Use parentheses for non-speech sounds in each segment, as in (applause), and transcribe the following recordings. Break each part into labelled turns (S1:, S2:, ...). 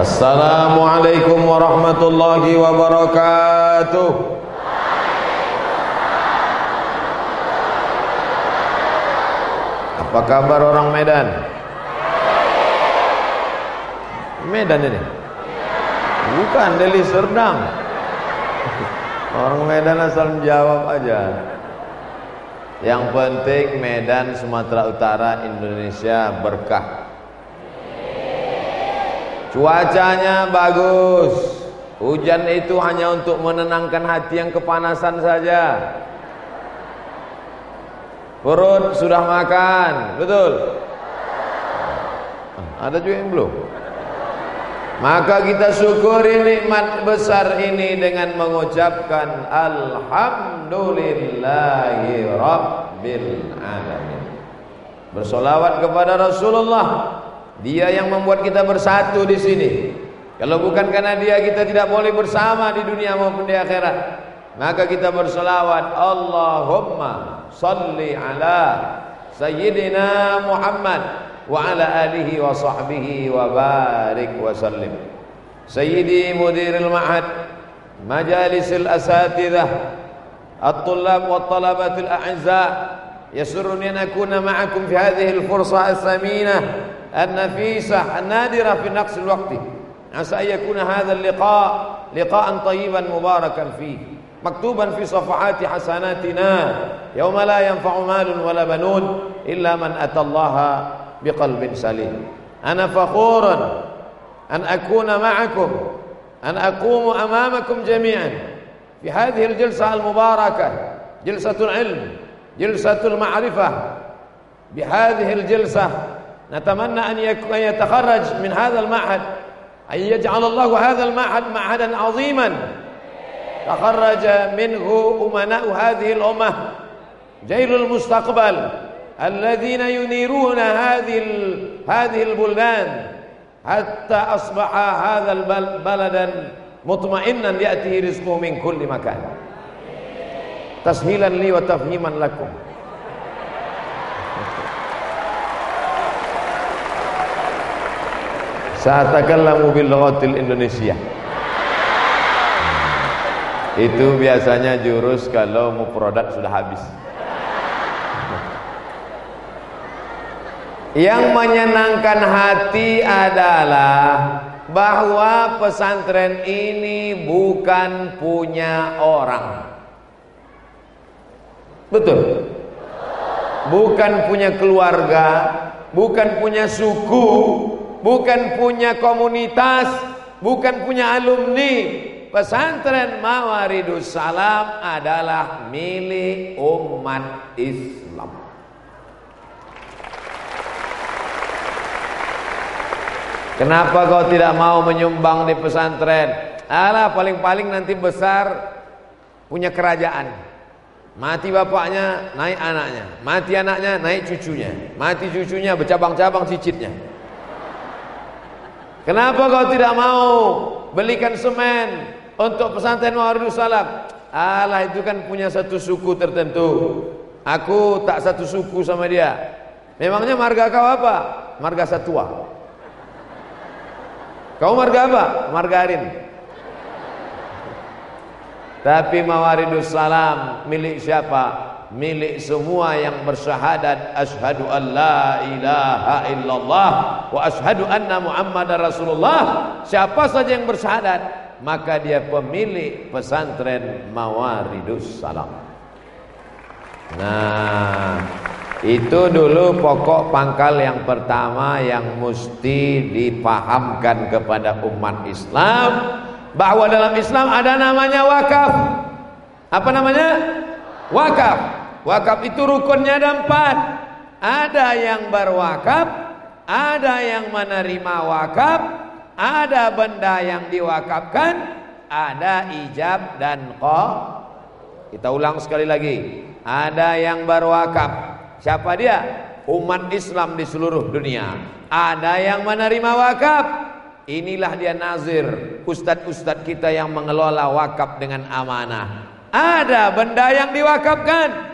S1: Assalamualaikum warahmatullahi wabarakatuh Apa kabar orang Medan? Medan ini? Bukan, Deli Serdang Orang Medan asal menjawab aja Yang penting Medan, Sumatera Utara, Indonesia berkah Cuacanya bagus. Hujan itu hanya untuk menenangkan hati yang kepanasan saja. Perut sudah makan, betul? Ada juga yang belum. Maka kita syukuri nikmat besar ini dengan mengucapkan Alhamdulillahi Rabbil Alamin. Bersolawat kepada Rasulullah dia yang membuat kita bersatu di sini. Kalau bukan karena dia kita tidak boleh bersama di dunia maupun di akhirat. Maka kita berselawat Allahumma salli ala Sayyidina Muhammad wa ala alihi wa sahbihi wa barik wa sallim. Sayyidi mudiril ma'had majalisil asatidah at-tullab wa talabatil a'izza yasurruni an akuna ma'akum fi hadhihi al-fursa as-saminah النفيسة النادرة في نقص الوقت. عسى أن يكون هذا اللقاء لقاء طيبا مباركا فيه. مكتوبا في صفحات حسناتنا. يوم لا ينفع مال ولا بنون إلا من أتى الله بقلب سليم. أنا فخور أن أكون معكم أن أقوم أمامكم جميعا. في هذه الجلسة المباركة جلسة العلم جلسة المعرفة بهذه الجلسة نتمنى أن يتخرج من هذا المعهد أن يجعل الله هذا المعهد معهدا عظيما. تخرج منه أمناء هذه الأمة. جيل المستقبل. الذين ينيرون هذه هذه البلدان. حتى أصبح هذا بلدا مطمئنا يأتيه رزقه من كل مكان. تسهيلا لي وتفهيما لكم. Sa'atakallamu bil lughatil Indonesia. Itu biasanya jurus kalau mau produk sudah habis. Yang menyenangkan hati adalah bahwa pesantren ini bukan punya orang. Betul. Bukan punya keluarga, bukan punya suku, bukan punya komunitas, bukan punya alumni. Pesantren Mawaridus Salam adalah milik umat Islam. Kenapa kau tidak mau menyumbang di pesantren? Alah paling-paling nanti besar punya kerajaan. Mati bapaknya, naik anaknya. Mati anaknya, naik cucunya. Mati cucunya, bercabang-cabang cicitnya. Kenapa kau tidak mau belikan semen untuk pesantren Mawaridus Salam? Allah itu kan punya satu suku tertentu. Aku tak satu suku sama dia. Memangnya marga kau apa? Marga Satua. Kau marga apa? Margarin. Tapi Mawaridus Salam milik siapa? Milik semua yang bersyahadat asyhadu an la ilaha illallah wa asyhadu anna muhammadar rasulullah. Siapa saja yang bersyahadat maka dia pemilik pesantren Mawaridus Salam. Nah itu dulu pokok pangkal yang pertama yang mesti dipahamkan kepada umat Islam bahwa dalam Islam ada namanya wakaf. Apa namanya? Wakaf Wakaf itu rukunnya ada empat. Ada yang berwakaf, ada yang menerima wakaf, ada benda yang diwakafkan, ada ijab dan qa. Kita ulang sekali lagi. Ada yang berwakaf. Siapa dia? Umat Islam di seluruh dunia. Ada yang menerima wakaf. Inilah dia nazir, ustadz-ustadz kita yang mengelola wakaf dengan amanah. Ada benda yang diwakafkan,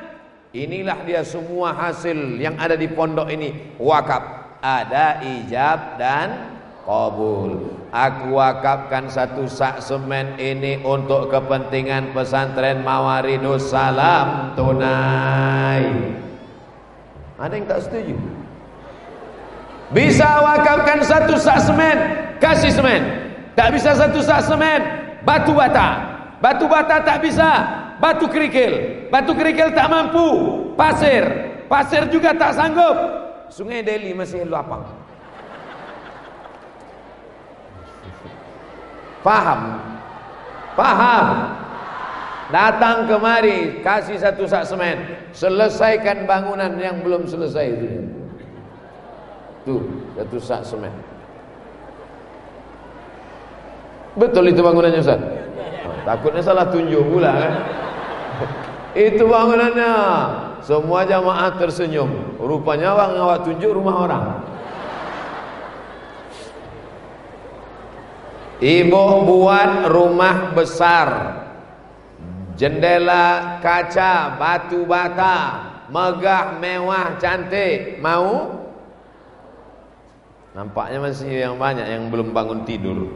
S1: Inilah dia semua hasil yang ada di pondok ini wakaf. Ada ijab dan kabul. Aku wakafkan satu sak semen ini untuk kepentingan pesantren Mawaridus Salam tunai. Ada yang tak setuju? Bisa wakafkan satu sak semen, kasih semen. Tak bisa satu sak semen, batu bata. Batu bata tak bisa, batu kerikil. Batu kerikil tak mampu, pasir. Pasir juga tak sanggup. Sungai Delhi masih lapang. Paham? Paham? Datang kemari, kasih satu sak semen, selesaikan bangunan yang belum selesai itu. Tuh, satu sak semen. Betul itu bangunannya Ustaz? Takutnya salah tunjuk pula kan? Itu bangunannya. Semua jamaah tersenyum. Rupanya bang awak tunjuk rumah orang. Ibu buat rumah besar Jendela kaca batu bata Megah mewah cantik Mau? Nampaknya masih yang banyak yang belum bangun tidur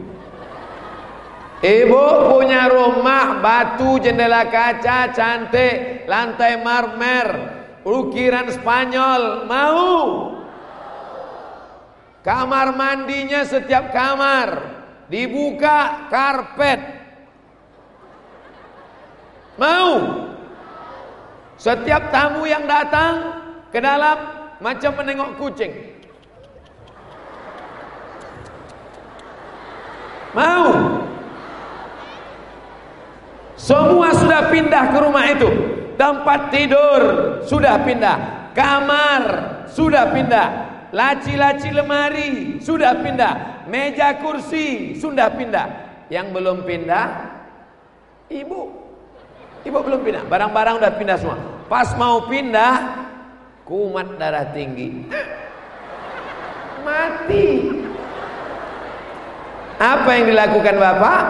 S1: Ibu punya rumah batu jendela kaca cantik Lantai marmer Ukiran Spanyol. Mau? Kamar mandinya setiap kamar. Dibuka karpet. Mau? Setiap tamu yang datang ke dalam macam menengok kucing. Mau semua sudah pindah ke rumah itu tempat tidur sudah pindah kamar sudah pindah Laci-laci lemari sudah pindah, meja kursi sudah pindah. Yang belum pindah ibu. Ibu belum pindah, barang-barang udah pindah semua. Pas mau pindah kumat darah tinggi. Mati. Apa yang dilakukan Bapak?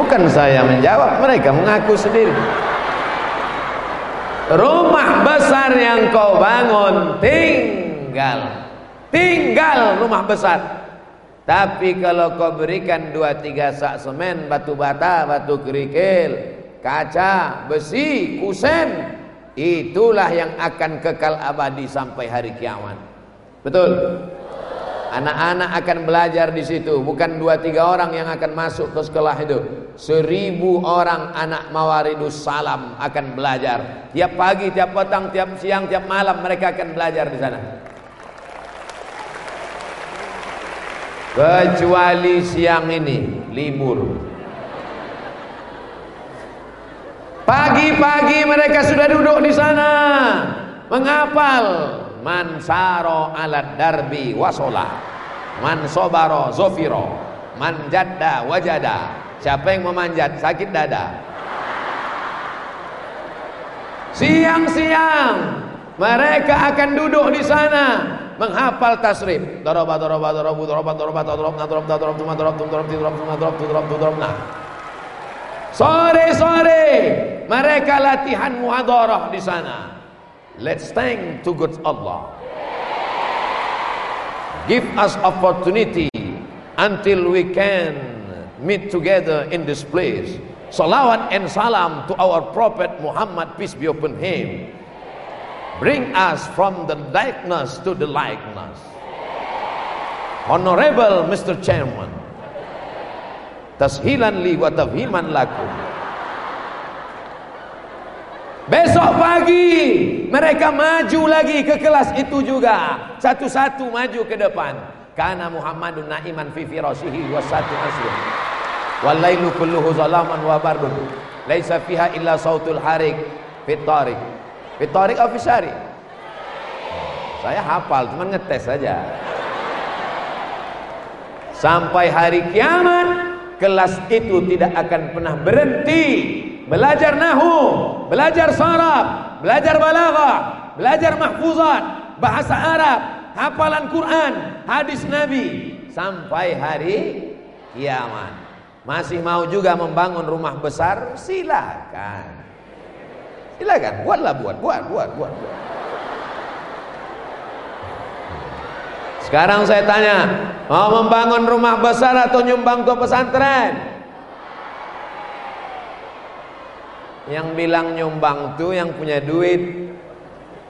S1: Bukan saya menjawab, mereka mengaku sendiri. Rumah besar yang kau bangun tinggal. Tinggal rumah besar. Tapi kalau kau berikan dua tiga sak semen, batu bata, batu kerikil, kaca, besi, kusen, itulah yang akan kekal abadi sampai hari kiamat. Betul? Anak-anak akan belajar di situ, bukan dua tiga orang yang akan masuk ke sekolah itu. Seribu orang anak Mawaridus Salam akan belajar. Tiap pagi, tiap petang, tiap siang, tiap malam mereka akan belajar di sana. Kecuali siang ini libur. Pagi-pagi mereka sudah duduk di sana menghafal man saro alat darbi wasola man sobaro zofiro man jadda wajada siapa yang memanjat sakit dada siang-siang mereka akan duduk di sana menghafal tasrif dorob nadrob nadrob tuma dorob tum dorob tidrob tuma dorob tudrob tudrob nah sore-sore mereka latihan muhadarah di sana Let's thank to God Allah. Give us opportunity until we can meet together in this place. Salawat and salam to our Prophet Muhammad, peace be upon him. Bring us from the darkness to the lightness. Honorable Mr. Chairman, tashilan li wa tafhiman lakum. Besok pagi mereka maju lagi ke kelas itu juga. Satu-satu maju ke depan. Karena Muhammadun na'iman fi firasihi wa satu. Walailu kulluhu zalaman wa bardun. Laisa fiha illa sautul harik fit tariq. Fit tariq? Saya hafal, cuma ngetes saja. Sampai hari kiamat kelas itu tidak akan pernah berhenti belajar nahu, belajar sarab, belajar balaghah, belajar mahfuzat, bahasa Arab, hafalan Quran, hadis Nabi sampai hari kiamat. Masih mau juga membangun rumah besar? Silakan. Silakan, buatlah buat, buat, buat, buat. buat. Sekarang saya tanya, mau membangun rumah besar atau nyumbang ke pesantren? Yang bilang nyumbang tuh yang punya duit.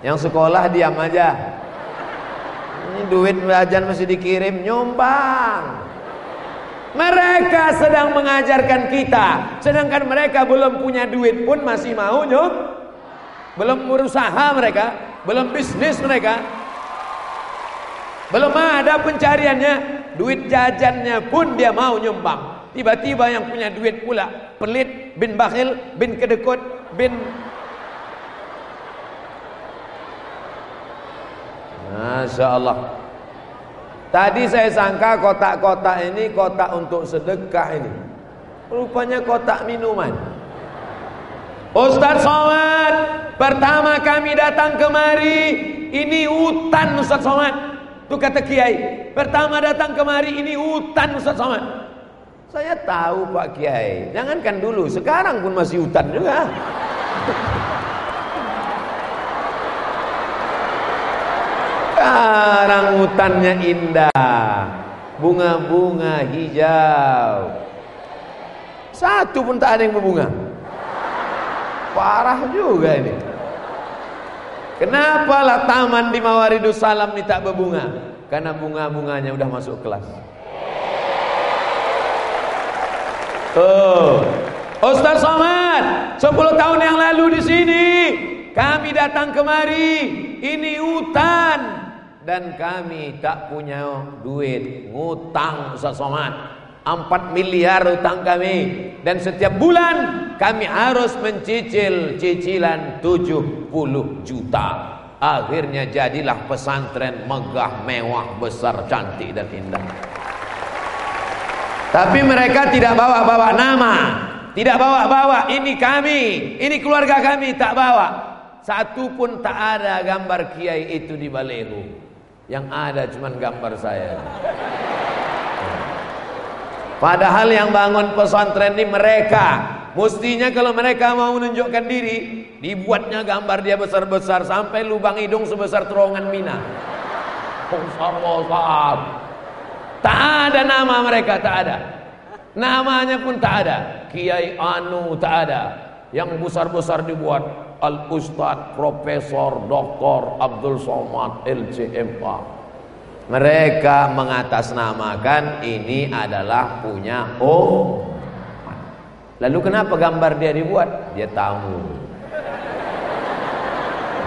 S1: Yang sekolah diam aja. Duit belajar masih dikirim nyumbang. Mereka sedang mengajarkan kita, sedangkan mereka belum punya duit pun masih mau nyum. Belum berusaha mereka, belum bisnis mereka. Belum ada pencariannya, duit jajannya pun dia mau nyumbang. Tiba-tiba yang punya duit pula pelit, bin bakhil, bin kedekut, bin Masya Allah Tadi saya sangka kotak-kotak ini kotak untuk sedekah ini. Rupanya kotak minuman. Ustaz Somad, pertama kami datang kemari, ini hutan Ustaz Somad. Itu kata Kiai. Pertama datang kemari, ini hutan Ustaz Somad. Saya tahu Pak Kiai, jangankan dulu, sekarang pun masih hutan juga. Sekarang hutannya indah. Bunga-bunga hijau. Satu pun tak ada yang berbunga. Parah juga ini. Kenapa lah taman di Mawaridus Salam ini tak berbunga? Karena bunga-bunganya udah masuk kelas. Tuh. Ustaz Somad 10 tahun yang lalu di sini. Kami datang kemari. Ini hutan dan kami tak punya duit. Ngutang Ustaz Somad 4 miliar utang kami. Dan setiap bulan kami harus mencicil cicilan 70 juta. Akhirnya jadilah pesantren megah mewah besar cantik dan indah. Tapi mereka tidak bawa-bawa nama. Tidak bawa-bawa. Ini kami. Ini keluarga kami. Tak bawa. Satu pun tak ada gambar kiai itu di balehu yang ada cuma gambar saya. Padahal yang bangun pesantren ini mereka. Mestinya kalau mereka mau menunjukkan diri, dibuatnya gambar dia besar-besar sampai lubang hidung sebesar terowongan Mina. Besar-besar. Tak ada nama mereka, tak ada. Namanya pun tak ada. Kiai Anu tak ada. Yang besar-besar dibuat Al Ustadz Profesor Dr. Abdul Somad LCMA mereka mengatasnamakan ini adalah punya oh lalu kenapa gambar dia dibuat? Dia tahu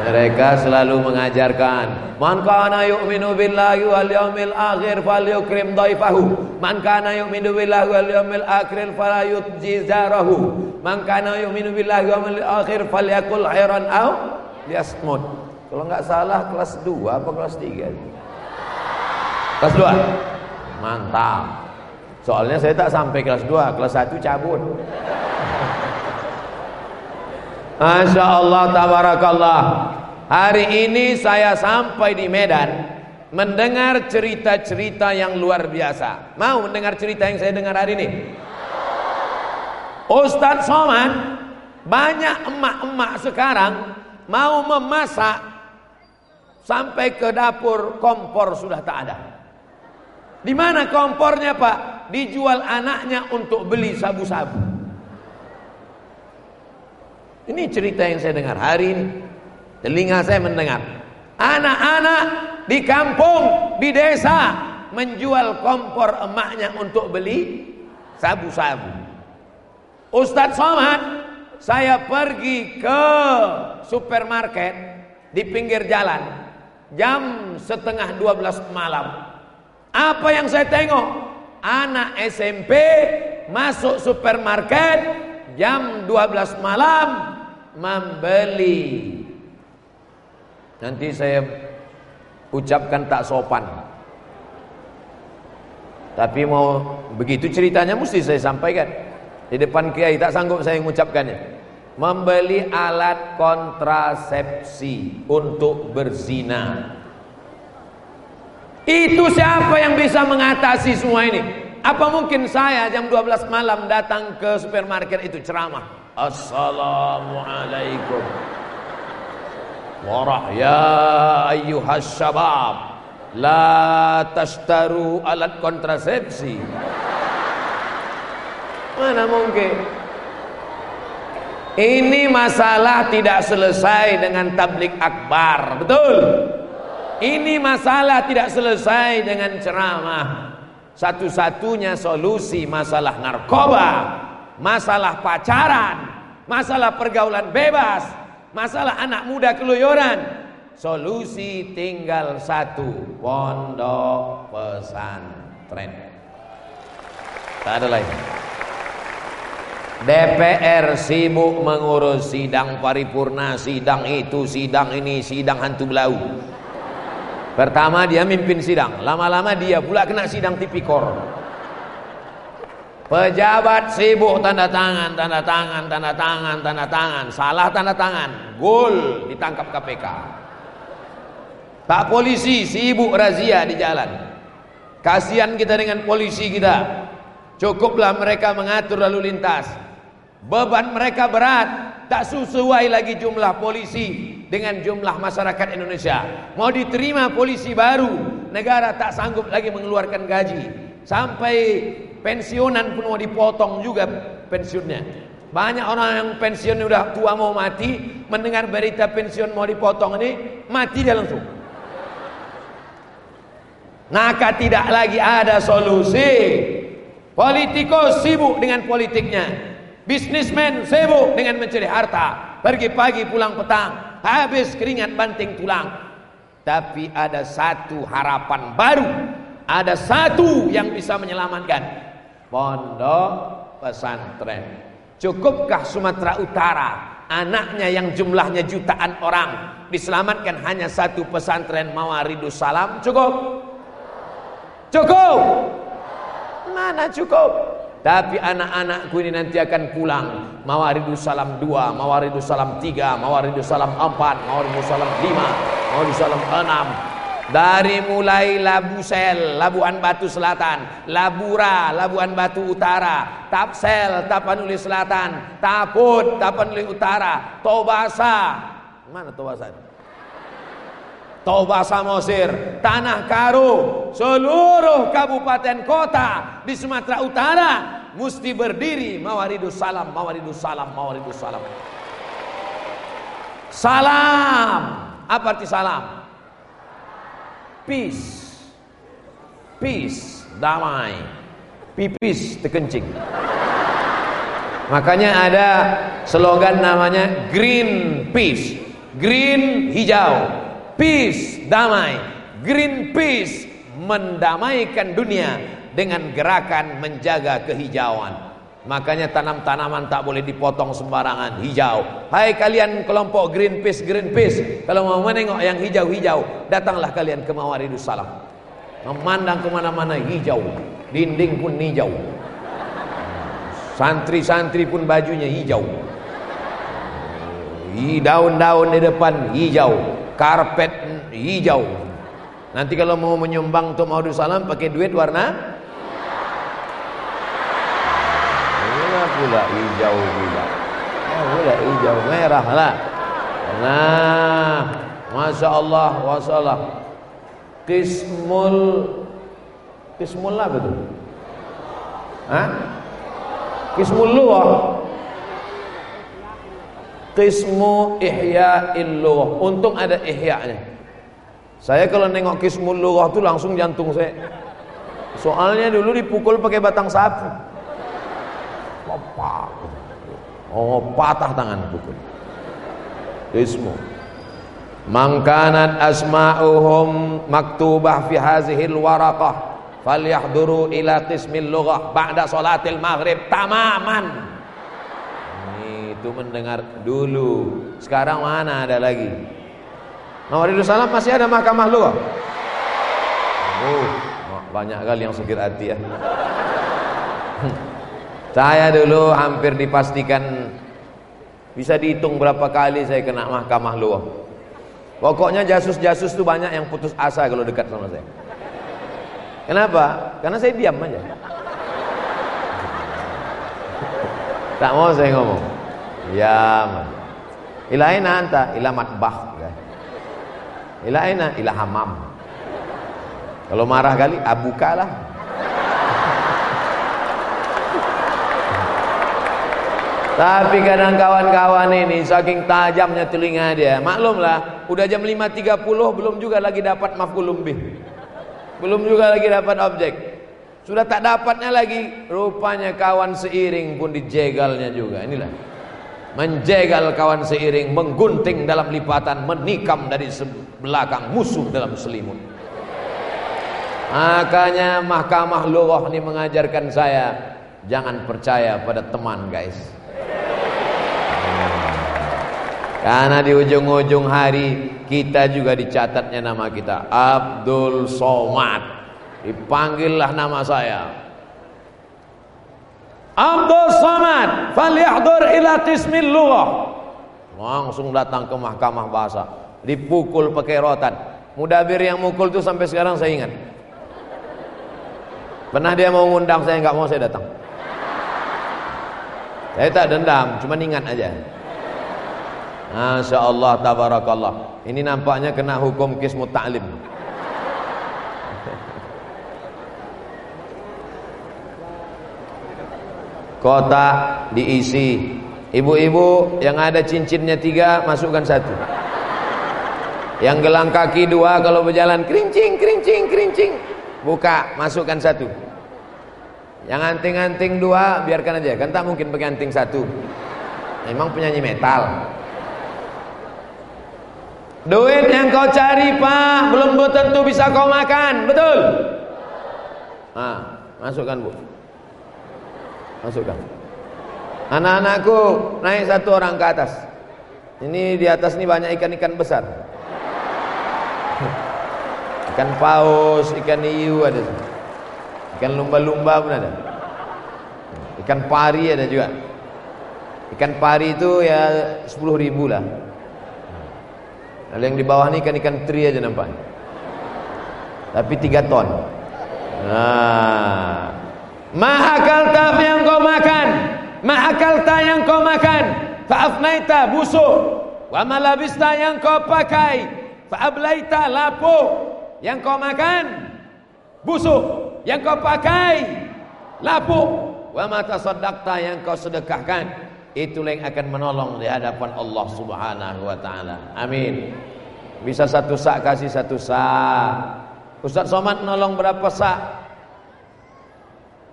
S1: mereka selalu mengajarkan Man kana yu'minu billahi wal yawmil akhir falyukrim dhaifahu Man kana yu'minu billahi wal yawmil akhir falayutji zarahu. Man kana yu'minu billahi wal yawmil akhir falyakul khairan aw liyasmut. Kalau enggak salah kelas 2 apa kelas 3 Kelas 2 Mantap. Soalnya saya tak sampai kelas 2 Kelas 1 cabut Masya Allah tabarakallah Hari ini saya sampai di Medan Mendengar cerita-cerita yang luar biasa Mau mendengar cerita yang saya dengar hari ini? Ustadz Soman Banyak emak-emak sekarang Mau memasak Sampai ke dapur kompor sudah tak ada Di mana kompornya pak? Dijual anaknya untuk beli sabu-sabu ini cerita yang saya dengar hari ini. Telinga saya mendengar. Anak-anak di kampung, di desa menjual kompor emaknya untuk beli sabu-sabu. Ustadz Somad, saya pergi ke supermarket di pinggir jalan jam setengah 12 malam. Apa yang saya tengok? Anak SMP masuk supermarket jam 12 malam membeli. Nanti saya ucapkan tak sopan. Tapi mau begitu ceritanya mesti saya sampaikan. Di depan kiai tak sanggup saya mengucapkannya. Membeli alat kontrasepsi untuk berzina. Itu siapa yang bisa mengatasi semua ini? Apa mungkin saya jam 12 malam datang ke supermarket itu ceramah? Assalamualaikum warah ya ayyuhas syabab. La tashtaru alat kontrasepsi. Mana mungkin? Ini masalah tidak selesai dengan tablik akbar. Betul? Ini masalah tidak selesai dengan ceramah. Satu-satunya solusi masalah narkoba masalah pacaran masalah pergaulan bebas masalah anak muda keluyuran solusi tinggal satu pondok pesantren tak ada lain DPR sibuk mengurus sidang paripurna, sidang itu, sidang ini, sidang hantu belau. Pertama dia mimpin sidang, lama-lama dia pula kena sidang tipikor. Pejabat sibuk tanda tangan, tanda tangan, tanda tangan, tanda tangan, salah tanda tangan, gol ditangkap KPK. Pak polisi sibuk razia di jalan. Kasihan kita dengan polisi kita. Cukuplah mereka mengatur lalu lintas. Beban mereka berat, tak sesuai lagi jumlah polisi dengan jumlah masyarakat Indonesia. Mau diterima polisi baru, negara tak sanggup lagi mengeluarkan gaji. Sampai pensiunan pun mau dipotong juga pensiunnya. Banyak orang yang pensiun sudah tua mau mati, mendengar berita pensiun mau dipotong ini, mati dia langsung. Maka tidak lagi ada solusi. Politikus sibuk dengan politiknya. Bisnismen sibuk dengan mencari harta. Pergi pagi pulang petang. Habis keringat banting tulang. Tapi ada satu harapan baru. Ada satu yang bisa menyelamatkan. Pondok pesantren. Cukupkah Sumatera Utara anaknya yang jumlahnya jutaan orang diselamatkan hanya satu pesantren Mawaridus Salam? Cukup? Cukup? Mana cukup? Tapi anak-anakku ini nanti akan pulang. Mawaridus salam dua, mawaridus salam tiga, mawaridus salam empat, mawaridus salam lima, mawaridus salam enam. Dari mulai Labu Sel, Labuan Batu Selatan, Labura, Labuan Batu Utara, Tapsel, Tapanuli Selatan, Taput, Tapanuli Utara, Tobasa. Mana Tobasa? Toba Samosir, Tanah Karo, seluruh kabupaten kota di Sumatera Utara mesti berdiri mawaridus salam, mawaridus salam, mawaridus salam. Salam. Apa arti salam? Peace. Peace, damai. Pipis terkencing. Makanya ada slogan namanya Green Peace. Green hijau peace damai Greenpeace mendamaikan dunia dengan gerakan menjaga kehijauan makanya tanam-tanaman tak boleh dipotong sembarangan hijau. Hai kalian kelompok Greenpeace Greenpeace kalau mau menengok yang hijau-hijau datanglah kalian ke Mawaridus Salam memandang ke mana-mana hijau dinding pun hijau. Santri-santri pun bajunya hijau. Daun-daun di depan hijau karpet hijau. Nanti kalau mau menyumbang untuk Maudud Salam pakai duit warna pula hijau pula oh, pula hijau merah lah nah Masya Allah wasallam Kismul Kismul apa tu? Hah? Kismul luah Qismu ihya lughah. Untung ada ihya-nya. Saya kalau nengok qismul lughah tuh langsung jantung saya. Soalnya dulu dipukul pakai batang sapu. Lopak. Oh, patah tangan pukul. Qismu. Mangkanat asma'uhum maktubah fi hazihil waraqah falyahduru ila qismil lughah ba'da salatil maghrib tamaman itu mendengar dulu. Sekarang mana ada lagi? Mawaridus Salam masih ada mahkamah lu. Oh, banyak kali yang sakit hati ya. Saya dulu hampir dipastikan bisa dihitung berapa kali saya kena mahkamah lu. Pokoknya jasus-jasus itu banyak yang putus asa kalau dekat sama saya. Kenapa? Karena saya diam aja. Tak mau saya ngomong. Ya, man. Ila aina anta? Ila matbah. Ila aina? Ila hamam. Kalau marah kali, abukalah. Tapi kadang kawan-kawan ini saking tajamnya telinga dia. Maklumlah, udah jam 5.30 belum juga lagi dapat maf'ul bih. Belum juga lagi dapat objek. Sudah tak dapatnya lagi, rupanya kawan seiring pun dijegalnya juga. Inilah. Menjegal kawan seiring, menggunting dalam lipatan, menikam dari belakang musuh dalam selimut. Makanya mahkamah lughah ini mengajarkan saya jangan percaya pada teman, guys. Karena di ujung-ujung hari kita juga dicatatnya nama kita Abdul Somad. Dipanggillah nama saya. Abdul Somad, falyahdur ila tismil lughah. Langsung datang ke mahkamah bahasa, dipukul pakai rotan. Mudabir yang mukul itu sampai sekarang saya ingat. Pernah dia mau ngundang saya nggak mau saya datang. Saya tak dendam, cuma ingat aja. Masya Allah tabarakallah. Ini nampaknya kena hukum kismu ta'lim. Kotak diisi. Ibu-ibu yang ada cincinnya tiga Masukkan satu. Yang gelang kaki dua Kalau berjalan kerincing, kerincing, kerincing. Buka, masukkan satu Yang anting-anting dua Biarkan aja, kan tak mungkin pakai anting satu. Memang penyanyi metal. Duit yang kau cari pak Belum tentu bisa kau makan. Betul? Nah, masukkan bu. Masukkan. Anak-anakku naik satu orang ke atas. Ini di atas ini banyak ikan-ikan besar. (laughs) Ikan paus, ikan hiu ada Ikan lumba-lumba pun ada Ikan pari ada juga Ikan pari itu ya 10 ribu lah kalau yang di bawah ini ikan-ikan teri aja nampak. Tapi tiga ton. Nah. Mahakalta yang kau makan. Mahakalta yang kau makan. Fa'afnaita busuk. Wa malabista yang kau pakai. Fa'ablaita lapu. Yang kau makan. Busuk. Yang kau pakai. Lapu. Wa mata sadaqta yang kau sedekahkan itulah yang akan menolong di hadapan Allah Subhanahu wa taala. Amin. Bisa satu sak kasih satu sak. Ustaz Somad nolong berapa sak?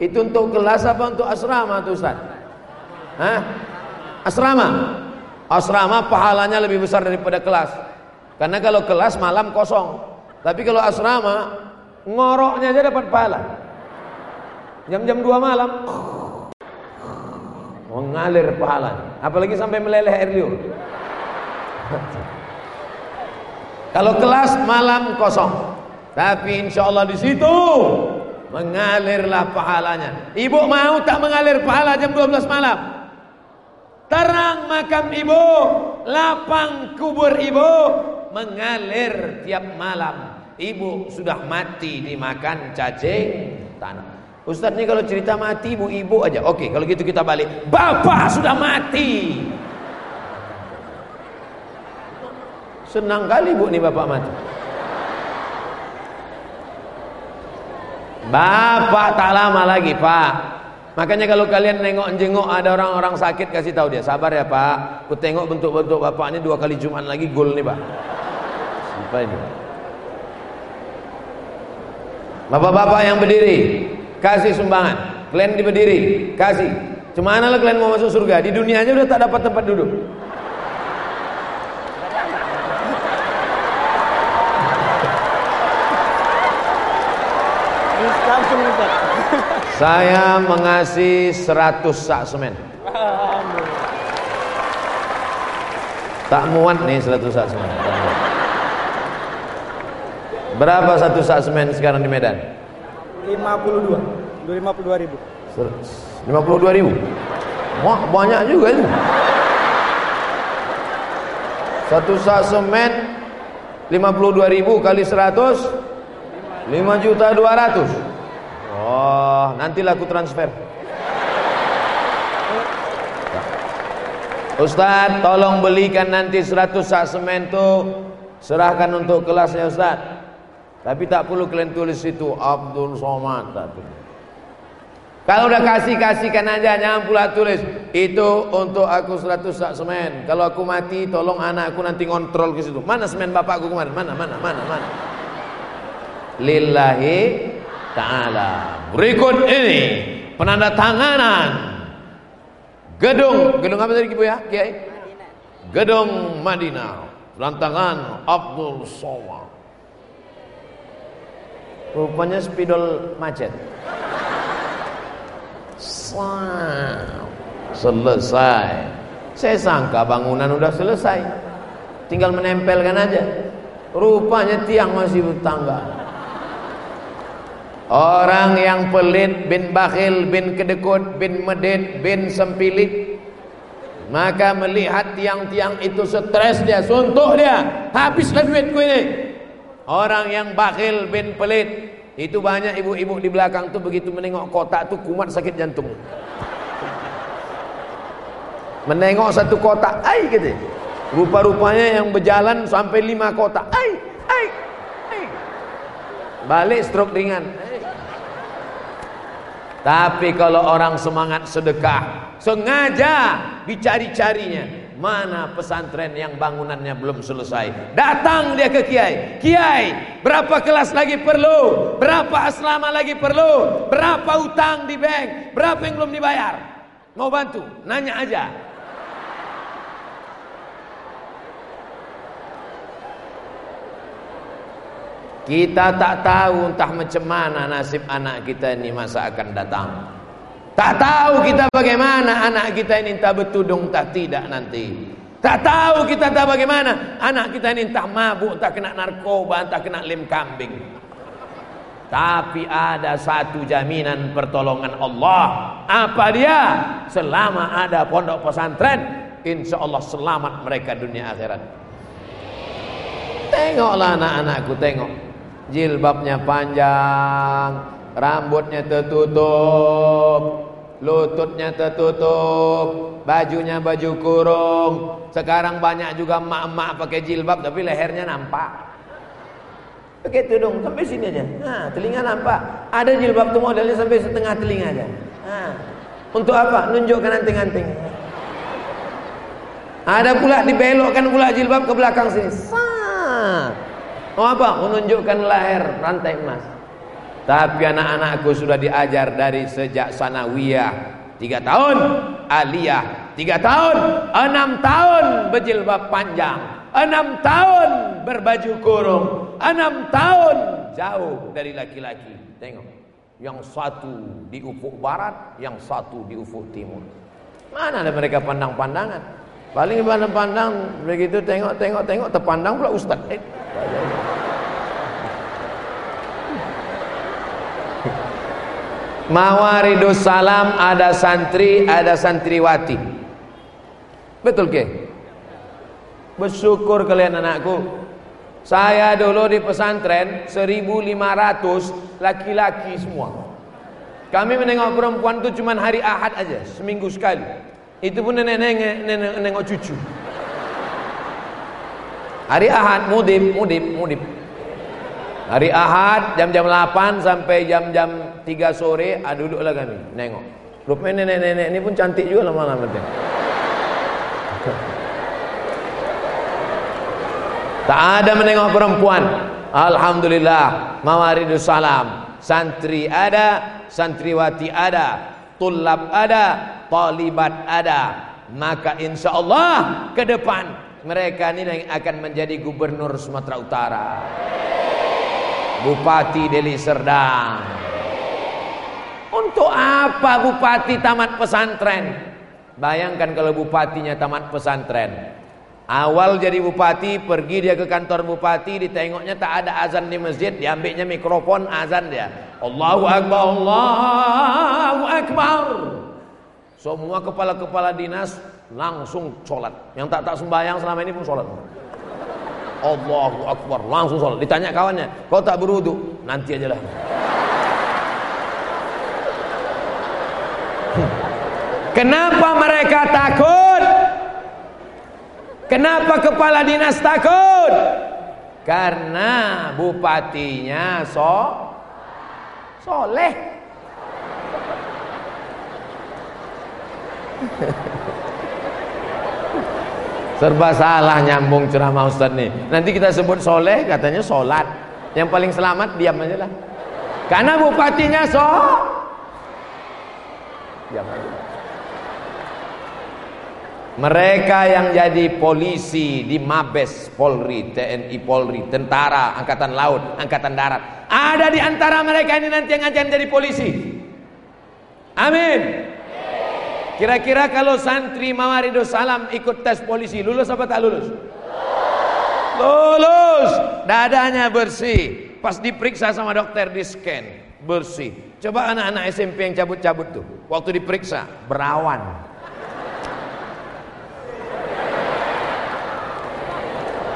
S1: Itu untuk kelas apa untuk asrama tuh Ustaz? Hah? Asrama. Asrama pahalanya lebih besar daripada kelas. Karena kalau kelas malam kosong. Tapi kalau asrama ngoroknya aja dapat pahala. Jam-jam 2 malam. Mengalir pahala. Apalagi sampai meleleh air liur. Kalau kelas malam kosong. Tapi insya Allah di situ mengalirlah pahalanya. Ibu mau tak mengalir pahala jam 12 malam? Terang makam ibu lapang kubur ibu mengalir tiap malam ibu sudah mati dimakan cacing tanah Ustaz ini kalau cerita mati ibu-ibu aja. Oke, kalau gitu kita balik. Bapak sudah mati. Senang kali bu nih bapak mati. Bapak tak lama lagi pak. Makanya kalau kalian nengok jengok ada orang-orang sakit kasih tahu dia sabar ya pak. Ku tengok bentuk-bentuk bapak ini dua kali Jumat lagi gol nih pak. Siapa ini? Bapak-bapak yang berdiri, kasih sumbangan. Kalian di berdiri, kasih. Cuma lah kalian mau masuk surga? Di dunia aja udah tak dapat tempat duduk. Saya mengasih 100 sak semen. Tak muat nih 100 sak semen. Berapa satu sak semen sekarang di Medan?
S2: 52 52 ribu.
S1: 52 ribu? Wah banyak juga ini Satu sak semen 52 ribu kali 100 5 juta 200 Oh nantilah aku transfer. Ustaz tolong belikan nanti 100 sak semen tu serahkan untuk kelasnya Ustaz tapi tak perlu kalian tulis itu Abdul Somad tulis. Kalau udah kasih kasihkan aja jangan pula tulis itu untuk aku 100 sak semen. Kalau aku mati tolong anakku nanti ngontrol ke situ. Mana semen bapakku kemarin? Mana mana mana mana. Lillahi taala. Berikut ini penanda tanganan gedung gedung apa tadi Ibu ya? Kiai? Gedung Madinah. Lantangan Abdul Somad. Rupanya spidol macet. Selesai. Saya sangka bangunan udah selesai. Tinggal menempelkan aja. Rupanya tiang masih bertangga. Orang yang pelit bin bakhil bin kedekut bin medit bin sempilit maka melihat tiang-tiang itu stres dia, suntuk dia, habislah duitku ini. Orang yang bakhil bin pelit itu banyak ibu-ibu di belakang tuh begitu menengok kotak tuh kumat sakit jantung. Menengok satu kotak, ai gitu. Rupa-rupanya yang berjalan sampai lima kotak, ai, ai, ai. Balik stroke ringan. Ai. Tapi kalau orang semangat sedekah, sengaja dicari-carinya, Mana pesantren yang bangunannya belum selesai? Datang dia ke kiai. Kiai, berapa kelas lagi perlu? Berapa asrama lagi perlu? Berapa utang di bank? Berapa yang belum dibayar? Mau bantu? Nanya aja. Kita tak tahu entah macam mana nasib anak kita ini masa akan datang. Tak tahu kita bagaimana anak kita ini entah betudung tak tidak nanti. Tak tahu kita tak bagaimana anak kita ini entah mabuk, entah kena narkoba, entah kena lem kambing. Tapi ada satu jaminan pertolongan Allah. Apa dia? Selama ada pondok pesantren, insya Allah selamat mereka dunia akhirat. Tengoklah anak-anakku, tengok. Jilbabnya panjang, rambutnya tertutup, lututnya tertutup, bajunya baju kurung. Sekarang banyak juga emak-emak pakai jilbab tapi lehernya nampak. Begitu dong, sampai sini aja. Nah, telinga nampak. Ada jilbab tuh modelnya sampai setengah telinga aja. Nah, untuk apa? Nunjukkan anting-anting. Ada pula dibelokkan pula jilbab ke belakang sini. Sah. Oh apa? Menunjukkan leher rantai emas. Tapi anak-anakku sudah diajar dari sejak sanawiyah tiga tahun, aliyah tiga tahun, enam tahun berjilbab panjang, enam tahun berbaju kurung, enam tahun jauh dari laki-laki. Tengok, yang satu di ufuk barat, yang satu di ufuk timur. Mana ada mereka pandang-pandangan? Paling pandang-pandang begitu tengok, tengok, tengok, terpandang pula ustaz. Eh, Mawaridus salam ada santri, ada santriwati. Betul ke? Bersyukur kalian anakku. Saya dulu di pesantren 1500 laki-laki semua. Kami menengok perempuan itu cuma hari Ahad aja, seminggu sekali. Itu pun nenek-nenek nenek nengok cucu. Hari Ahad mudib, mudib, mudib. Hari Ahad jam-jam 8 sampai jam-jam 3 sore ah, duduklah kami nengok. Rupanya nenek-nenek ini pun cantik juga lama-lama dia. (laughs) Tak ada menengok perempuan. Alhamdulillah, mawaridus salam. Santri ada, santriwati ada, tulab ada, talibat ada. Maka insya Allah ke depan mereka ini yang akan menjadi gubernur Sumatera Utara. Bupati Deli Serdang. Untuk apa bupati tamat pesantren? Bayangkan kalau bupatinya tamat pesantren. Awal jadi bupati, pergi dia ke kantor bupati, ditengoknya tak ada azan di masjid, diambilnya mikrofon azan dia. Allahu Akbar, Allahu Akbar. Semua kepala-kepala dinas langsung sholat. Yang tak tak sembahyang selama ini pun sholat. Allahu Akbar langsung sholat ditanya kawannya kau tak berwudu nanti aja lah kenapa mereka takut Kenapa kepala dinas takut? Karena bupatinya so soleh. Serba salah nyambung ceramah Ustaz nih. Nanti kita sebut soleh katanya solat. Yang paling selamat diam aja lah. Karena bupatinya so aja. Mereka yang jadi polisi di Mabes Polri, TNI Polri, tentara, angkatan laut, angkatan darat. Ada di antara mereka ini nanti yang akan jadi polisi. Amin. Kira-kira kalau santri Mawarido Salam ikut tes polisi, lulus apa tak lulus? Lulus. Dadanya bersih. Pas diperiksa sama dokter di scan, bersih. Coba anak-anak SMP yang cabut-cabut tuh, waktu diperiksa berawan.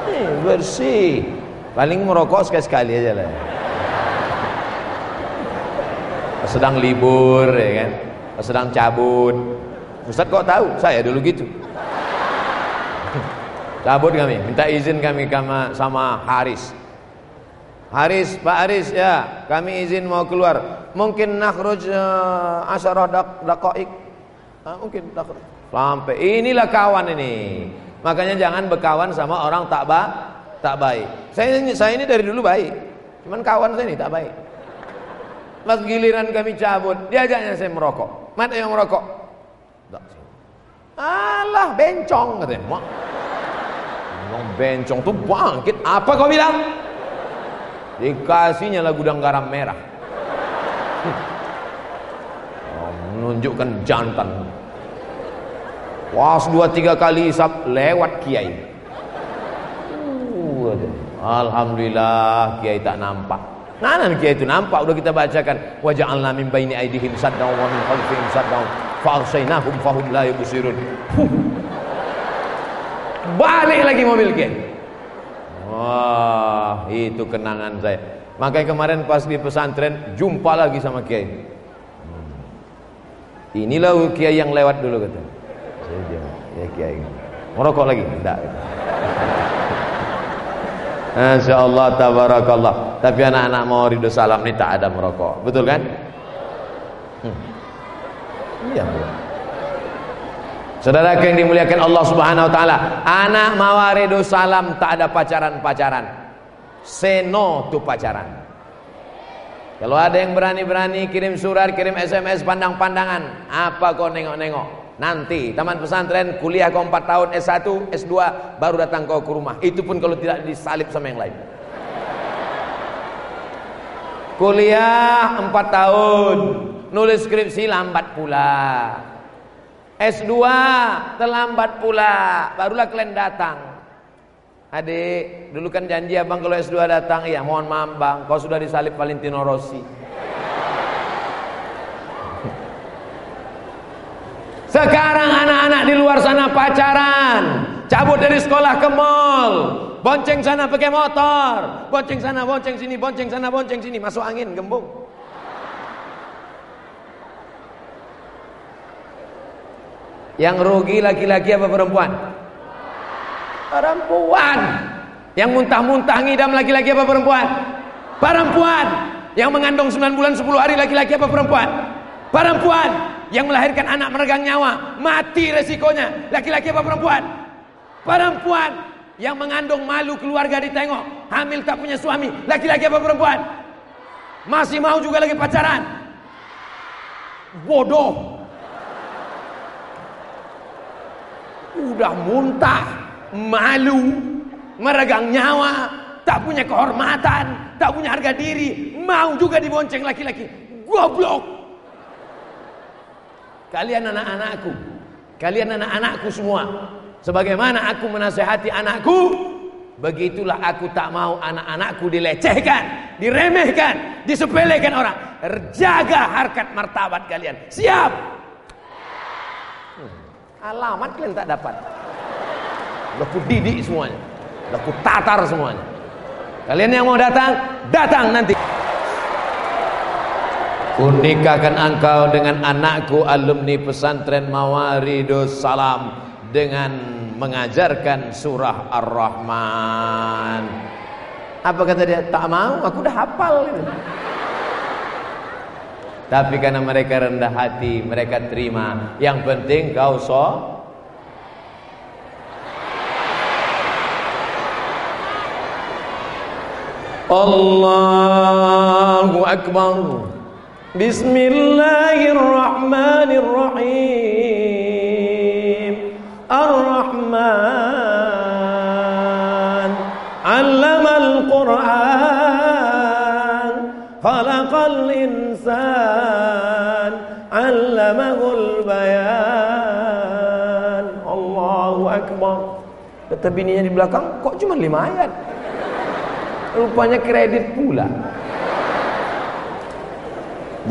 S1: Eh, bersih. Paling merokok sekali-sekali aja lah. Sedang libur ya kan. Sedang cabut Ustaz kok tahu? Saya dulu gitu. Cabut kami, minta izin kami sama Haris. Haris, Pak Haris ya, kami izin mau keluar. Mungkin nakhruj uh, asyarah dak daqaik. Ah, mungkin nakhruj. Sampai inilah kawan ini. Makanya jangan berkawan sama orang tak ba tak baik. Saya saya ini dari dulu baik. Cuman kawan saya ini tak baik. Pas giliran kami cabut, diajaknya saya merokok. Mana yang merokok? Alah bencong katanya. Mak. Bencong tuh bangkit. Apa kau bilang? Dikasihnya lah gudang garam merah. Oh, menunjukkan jantan. Was dua tiga kali isap lewat kiai. Uh, Alhamdulillah kiai tak nampak. Nah, kiai itu nampak udah kita bacakan. Waja'alna min baini aidihim saddaw wa min khalfihim saddaw fa'arsainahum fahum la yubsirun balik lagi mobil Kiai wah itu kenangan saya makanya kemarin pas di pesantren jumpa lagi sama Kiai hmm. inilah Kiai yang lewat dulu kata ya Kiai merokok lagi enggak Masya (laughs) Allah tabarakallah Tapi anak-anak mau ridho salam ini tak ada merokok Betul kan? Hmm. Iya. Saudara yang dimuliakan Allah Subhanahu wa taala, anak mawaridu salam tak ada pacaran-pacaran. Seno tuh pacaran. Kalau ada yang berani-berani kirim surat, kirim SMS pandang-pandangan, apa kau nengok-nengok? Nanti taman pesantren kuliah kau 4 tahun S1, S2 baru datang kau ke rumah. Itu pun kalau tidak disalip sama yang lain. Kuliah 4 tahun, nulis skripsi lambat pula S2 terlambat pula. Barulah kalian datang. Adik dulu kan janji abang kalau S2 datang. Iya mohon maaf bang. Kau sudah disalip Valentino Rossi. (laughs) Sekarang anak-anak di luar sana pacaran. Cabut dari sekolah ke mall. Bonceng sana pakai motor. Bonceng sana bonceng sini. Bonceng sana bonceng sini. Masuk angin gembung Yang rugi laki-laki apa perempuan? Perempuan. Yang muntah-muntah ngidam laki-laki apa perempuan? Perempuan. Yang mengandung 9 bulan 10 hari laki-laki apa perempuan? Perempuan. Yang melahirkan anak meregang nyawa, mati resikonya. Laki-laki apa perempuan? Perempuan. Yang mengandung malu keluarga ditengok, hamil tak punya suami, laki-laki apa perempuan? Masih mau juga lagi pacaran? Bodoh. Udah muntah, malu, meregang nyawa, tak punya kehormatan, tak punya harga diri, mau juga dibonceng laki-laki. Goblok. Kalian anak-anakku, kalian anak-anakku semua, sebagaimana aku menasehati anakku, begitulah aku tak mau anak-anakku dilecehkan, diremehkan, disepelekan orang. Jaga harkat martabat kalian. Siap? Alamat kalian tak dapat. Laku didik semuanya. Laku tatar semuanya. Kalian yang mau datang, datang nanti. Kunikahkan engkau dengan anakku alumni pesantren Mawaridus Salam dengan mengajarkan surah Ar-Rahman. Apa kata dia? Tak mau, aku udah hafal. Tapi karena mereka rendah hati, mereka terima. Yang penting kau so. Allahu Akbar. Bismillahirrahmanirrahim. Ar-Rahman Allamahul bayan Allahu Akbar Kata bininya di belakang Kok cuma lima ayat Rupanya kredit pula.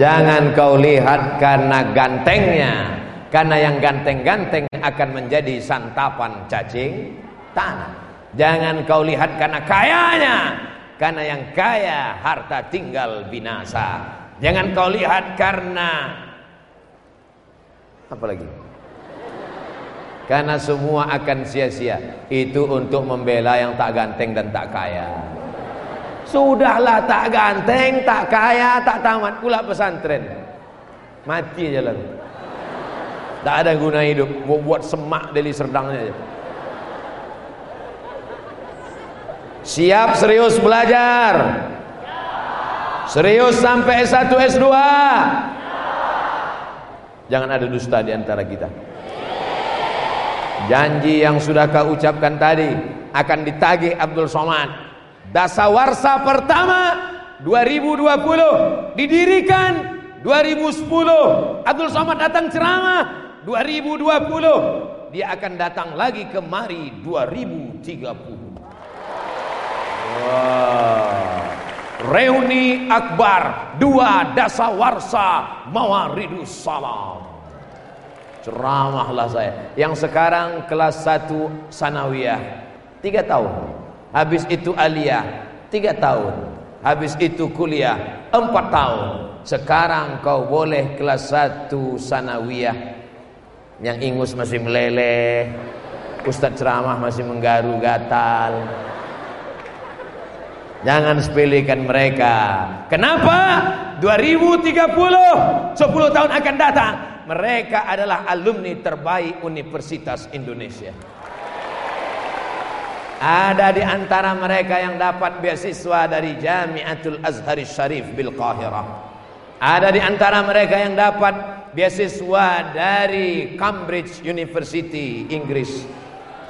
S1: Jangan kau lihat karena gantengnya. Karena yang ganteng-ganteng akan menjadi santapan cacing tanah. Jangan kau lihat karena kayanya. Karena yang kaya harta tinggal binasa. Jangan kau lihat karena apa lagi? Karena semua akan sia-sia. Itu untuk membela yang tak ganteng dan tak kaya. Sudahlah tak ganteng, tak kaya, tak tamat pula pesantren. Mati aja lah. Tak ada guna hidup. Buat, buat semak dari serdangnya aja. Siap serius belajar? Serius sampai S1, S2? Jangan ada dusta di antara kita. Janji yang sudah kau ucapkan tadi akan ditagih Abdul Somad. Dasawarsa pertama 2020 didirikan. 2010 Abdul Somad datang ceramah. 2020 dia akan datang lagi kemari 2030 wow. reuni akbar dua dasawarsa mawaridus salam ceramahlah saya yang sekarang kelas 1 sanawiyah 3 tahun Habis itu aliyah tiga tahun. Habis itu kuliah empat tahun. Sekarang kau boleh kelas satu sanawiyah. Yang ingus masih meleleh. Ustadz ceramah masih menggaru gatal. Jangan sepelekan mereka. Kenapa? 2030, 10 tahun akan datang. Mereka adalah alumni terbaik Universitas Indonesia. Ada di antara mereka yang dapat beasiswa dari Jamiatul Azhar Syarif bil Qahirah. Ada di antara mereka yang dapat beasiswa dari Cambridge University Inggris.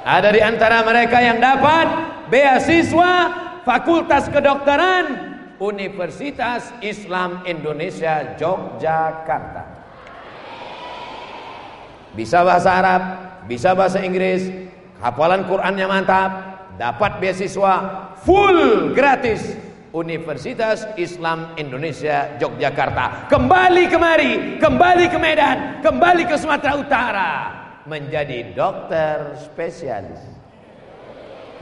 S1: Ada di antara mereka yang dapat beasiswa Fakultas Kedokteran Universitas Islam Indonesia Yogyakarta. Bisa bahasa Arab, bisa bahasa Inggris, hafalan Qur'annya mantap, dapat beasiswa full gratis Universitas Islam Indonesia Yogyakarta. Kembali kemari kembali ke Medan kembali ke Sumatera Utara. Menjadi dokter spesialis.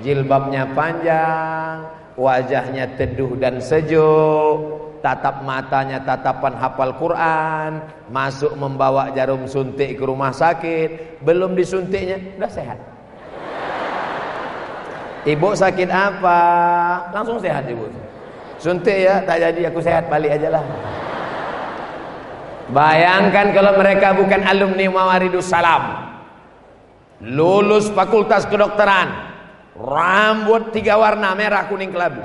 S1: Jilbabnya panjang wajahnya teduh dan sejuk tatap matanya tatapan hafal Quran masuk membawa jarum suntik ke rumah sakit belum disuntiknya udah sehat Ibu sakit apa? Langsung sehat ibu. Suntik ya, tak jadi aku sehat balik aja lah. Bayangkan kalau mereka bukan alumni Mawaridus Salam. Lulus fakultas kedokteran. Rambut tiga warna merah kuning kelabu.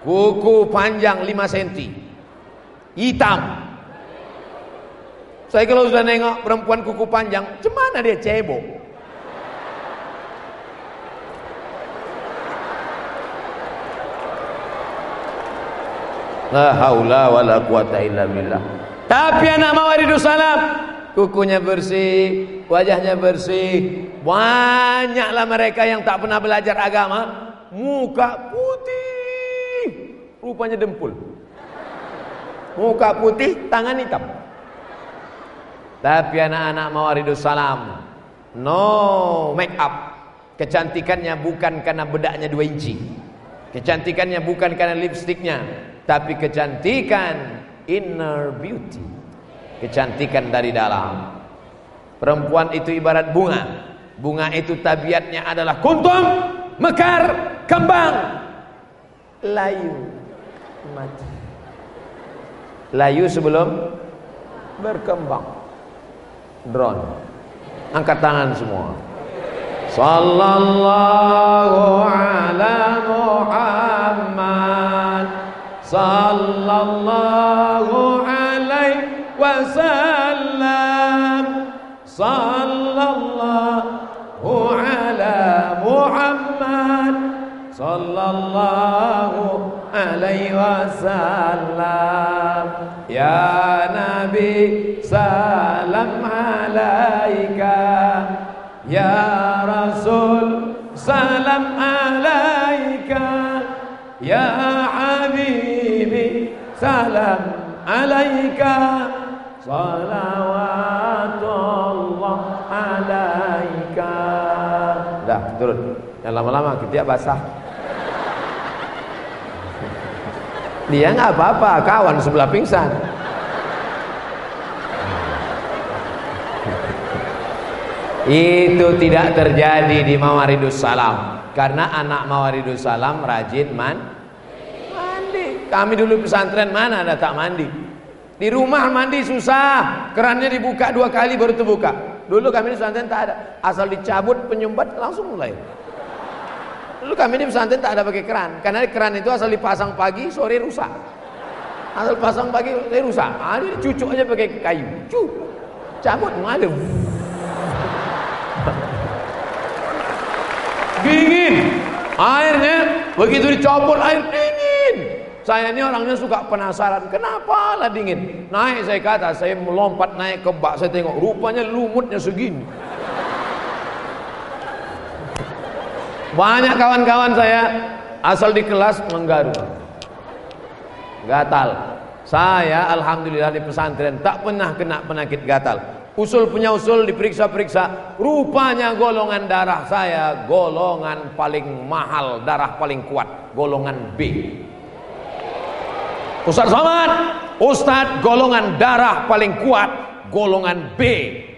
S1: Kuku panjang 5 cm. Hitam. Saya kalau sudah nengok perempuan kuku panjang, cemana dia cebok? La haula wa la quwata illa billah. Tapi anak Mawaridus Salam kukunya bersih, wajahnya bersih. Banyaklah mereka yang tak pernah belajar agama, muka rupanya dempul. Muka putih, tangan hitam. Tapi anak-anak Mawaridus Salam no make up. Kecantikannya bukan karena bedaknya dua inci. Kecantikannya bukan karena lipstiknya, tapi kecantikan inner beauty kecantikan dari dalam perempuan itu ibarat bunga Bunga itu tabiatnya adalah kuntum, mekar, kembang, layu, mati. Layu sebelum berkembang. Drone. Angkat tangan semua. Sallallahu ala Muhammad. Sallallahu alaihi wasallam. Sallallahu ala Muhammad. Sallallahu alaihi wasallam. Ya Nabi salam alaika. Ya Rasul salam alaika. Ya Habibi salam alaika. Salawatullah alaika. Dah turun. Yang lama-lama kita basah Dia nggak apa-apa kawan sebelah pingsan. Itu tidak terjadi di Mawaridus Salam. Karena anak Mawaridus Salam rajin man mandi. Kami dulu pesantren mana ada tak mandi? Di rumah mandi susah. Kerannya dibuka dua kali baru terbuka. Dulu kami di pesantren tak ada. Asal dicabut penyumbat langsung mulai Dulu kami di pesantren tak ada pakai keran. Karena keran itu asal dipasang pagi sore rusak. Asal pasang pagi sore rusak. Ah, Jadi cucuk aja pakai kayu. Cuk Cabut mengalir dingin. Airnya begitu dicopot air dingin. Saya ini orangnya suka penasaran kenapa lah dingin? Naik saya kata saya melompat naik ke bak saya tengok rupanya lumutnya segini banyak kawan-kawan saya asal di kelas menggaru gatal. Saya alhamdulillah di pesantren tak pernah kena penyakit gatal. Usul punya usul diperiksa-periksa. Rupanya golongan darah saya Golongan paling mahal Darah paling kuat Golongan B. Ustaz Somad Ustaz golongan darah paling kuat Golongan B.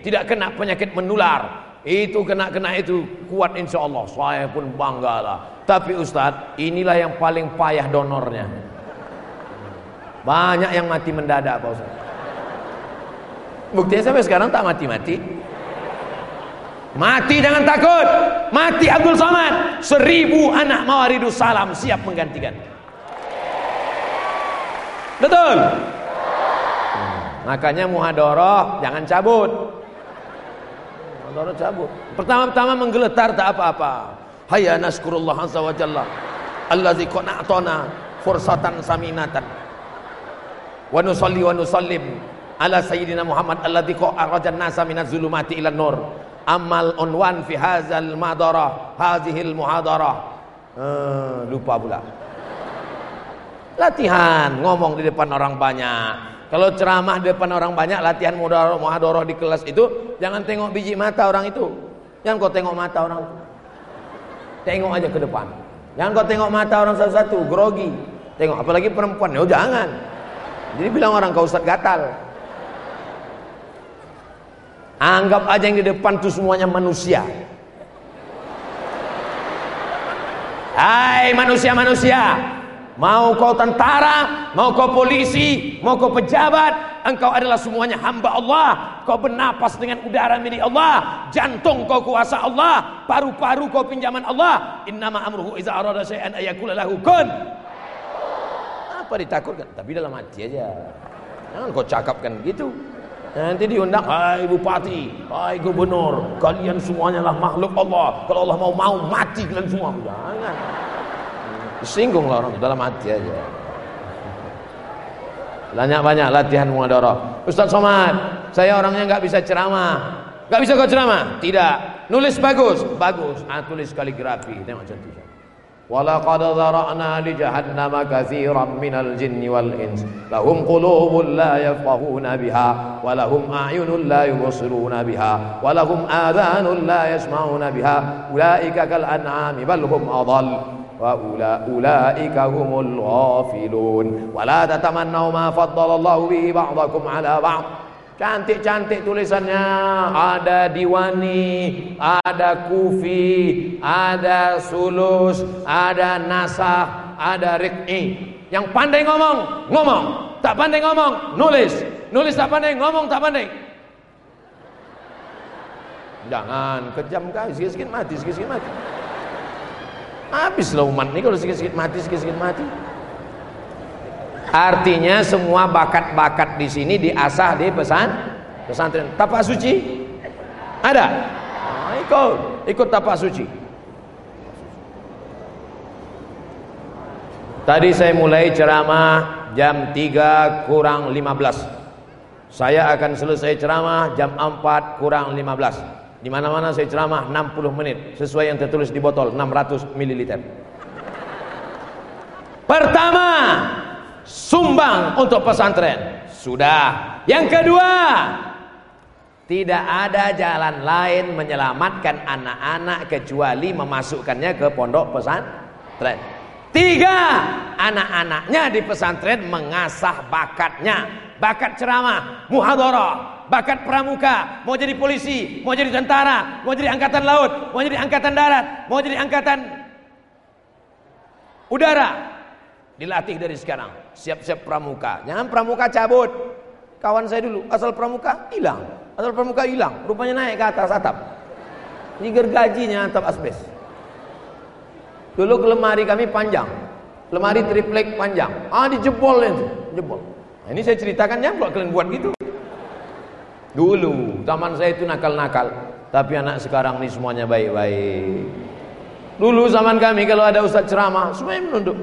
S1: Tidak kena penyakit menular Itu kena-kena itu kuat insya Allah Saya pun bangga lah Tapi Ustaz inilah yang paling payah donornya Banyak yang mati mendadak Pak Ustaz Buktinya sampai sekarang tak mati-mati. Mati jangan takut. Mati Abdul Somad. Seribu anak Mawaridus Salam siap menggantikan. Betul? Hmm. Makanya muhadoroh jangan cabut. Muhadoroh cabut. Pertama-tama menggeletar tak apa-apa. Hayya naskurullah azza wa jalla. Allazi qana'tana fursatan saminatan. Wa nusalli wa nusallim ala sayyidina Muhammad alladzi kharajan nasa minaz zulumati ila nur amal unwan fi hadzal madara hadhil muhadarah uh, lupa pula latihan ngomong di depan orang banyak kalau ceramah depan orang banyak latihan muhadarah di kelas itu jangan tengok biji mata orang itu. Jangan kau tengok mata orang tengok aja ke depan. Jangan kau tengok mata orang satu-satu grogi. Tengok apalagi perempuan. Oh jangan. Jadi bilang orang kau ustaz gatal. Anggap aja yang di depan itu semuanya manusia. Hai manusia-manusia, mau kau tentara, mau kau polisi, mau kau pejabat, engkau adalah semuanya hamba Allah. Kau bernapas dengan udara milik Allah, jantung kau kuasa Allah, paru-paru kau pinjaman Allah. Innama amruhu iza arada syai'an ayakula lahu kun. Apa ditakutkan? Tapi dalam hati aja. Jangan kau cakapkan gitu. Nanti diundang, hai bupati, hai gubernur, kalian semuanya lah makhluk Allah. Kalau Allah mau mau mati kalian semua. Jangan. Singgung lah orang dalam hati aja. Banyak-banyak latihan muadarah. Ustaz Somad, saya orangnya nggak bisa ceramah. Nggak bisa kau ceramah? Tidak. Nulis bagus? Bagus. Ah, tulis kaligrafi. Tengok cantik. ولقد ذرأنا لجهنم كثيرا من الجن والإنس لهم قلوب لا يفقهون بها ولهم أعين لا يبصرون بها ولهم آذان لا يسمعون بها أولئك كالأنعام بل هم أضل وأولئك هم الغافلون ولا تتمنوا ما فضل الله به بعضكم على بعض Cantik-cantik tulisannya, ada diwani, ada kufi, ada sulus, ada nasah, ada rik'i. Yang pandai ngomong, ngomong. Tak pandai ngomong, nulis. Nulis tak pandai, ngomong tak pandai. Jangan kejam kan, sikit-sikit mati, sikit-sikit mati. Habislah umat ini kalau sikit-sikit mati, sikit-sikit mati. Artinya semua bakat-bakat di sini diasah di pesan pesantren. Tapak suci ada. Nah, ikut, ikut tapak suci. Tadi saya mulai ceramah jam 3 kurang 15. Saya akan selesai ceramah jam 4 kurang 15. Di mana-mana saya ceramah 60 menit sesuai yang tertulis di botol 600 ml. Pertama, sumbang untuk pesantren. Sudah. Yang kedua, tidak ada jalan lain menyelamatkan anak-anak kecuali memasukkannya ke pondok pesantren. Tiga, anak-anaknya di pesantren mengasah bakatnya. Bakat ceramah, muhadharah, bakat pramuka, mau jadi polisi, mau jadi tentara, mau jadi angkatan laut, mau jadi angkatan darat, mau jadi angkatan udara. Dilatih dari sekarang. Siap-siap pramuka. Jangan pramuka cabut. Kawan saya dulu, asal pramuka hilang. Asal pramuka hilang, rupanya naik ke atas atap. Ini gergajinya atap asbes. Dulu lemari kami panjang. Lemari triplek panjang. Ah dijebol itu, jebol. Nah, ini saya ceritakan ya, buat kalian buat gitu. Dulu zaman saya itu nakal-nakal, tapi anak sekarang ini semuanya baik-baik. Dulu zaman kami kalau ada ustaz ceramah, semuanya menunduk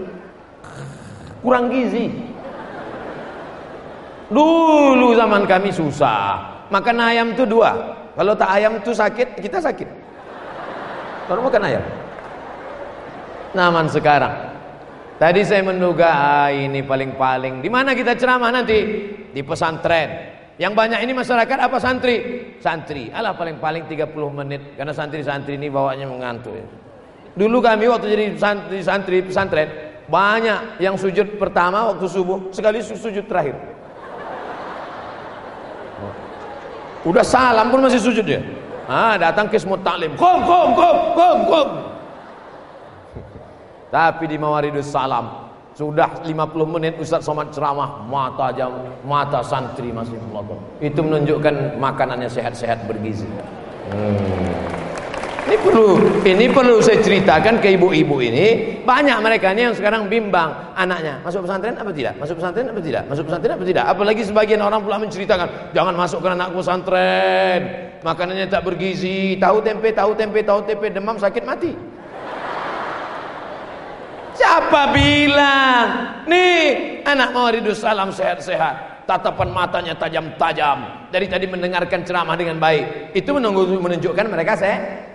S1: kurang gizi. Dulu zaman kami susah. Makan ayam itu dua. Kalau tak ayam itu sakit, kita sakit. Kalau makan ayam. Naman sekarang. Tadi saya menduga ah, ini paling-paling. Di mana kita ceramah nanti? Di pesantren. Yang banyak ini masyarakat apa santri? Santri. Alah paling-paling 30 menit. Karena santri-santri ini bawanya mengantuk. Ya. Dulu kami waktu jadi santri, santri pesantren banyak yang sujud pertama waktu subuh, sekali sujud terakhir. Udah salam pun masih sujud dia. Ah, datang ke semut taklim. Kom, kom, kom, kom, kom. Tapi di Mawaridus Salam sudah 50 menit Ustaz Somad ceramah mata jam mata santri masih melotot. Itu menunjukkan makanannya sehat-sehat bergizi. Hmm. Ini perlu ini perlu saya ceritakan ke ibu-ibu ini. Banyak mereka ini yang sekarang bimbang anaknya masuk pesantren apa tidak? Masuk pesantren apa tidak? Masuk pesantren apa tidak? Apalagi sebagian orang pula menceritakan jangan masukkan anak pesantren. Makanannya tak bergizi, tahu tempe, tahu tempe, tahu tempe, demam sakit mati. Siapa bilang? Nih, anak Mawaridus Salam sehat-sehat tatapan matanya tajam-tajam dari tadi mendengarkan ceramah dengan baik itu menunjukkan mereka sehat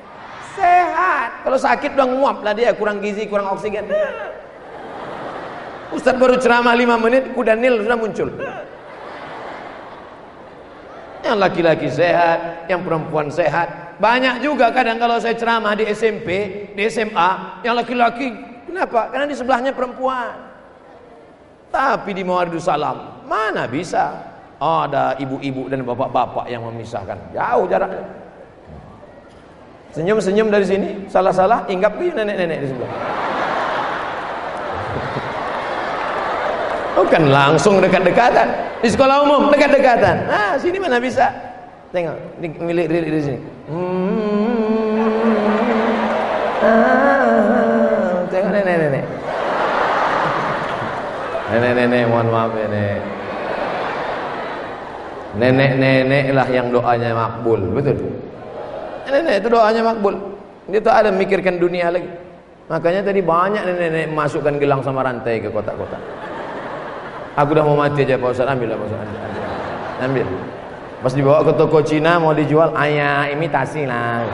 S1: Sehat. Kalau sakit udah nguap lah dia, kurang gizi, kurang oksigen. Ustaz baru ceramah 5 menit, kuda nil sudah muncul. Yang laki-laki sehat, yang perempuan sehat. Banyak juga kadang kalau saya ceramah di SMP, di SMA, yang laki-laki, kenapa? Karena di sebelahnya perempuan. Tapi di Mawaridus Salam, mana bisa? Ada ibu-ibu dan bapak-bapak yang memisahkan. Jauh jaraknya. Senyum-senyum dari sini, salah-salah inggap ke nenek-nenek di sebelah. Bukan langsung dekat-dekatan. Di sekolah umum dekat-dekatan. Nah, sini mana bisa? Tengok, milik diri di sini. Hmm. Ah, tengok nenek-nenek. Nenek-nenek, mohon maaf nenek. Nenek-nenek lah yang doanya makbul, betul? nenek itu doanya makbul. Dia tak ada mikirkan dunia lagi. Makanya tadi banyak nenek-nenek masukkan gelang sama rantai ke kotak-kotak. Aku dah mau mati aja Pak Ustaz, ambil lah Pak Ustaz. Ambil. ambil. Pas dibawa ke toko Cina mau dijual, ayah imitasi lah.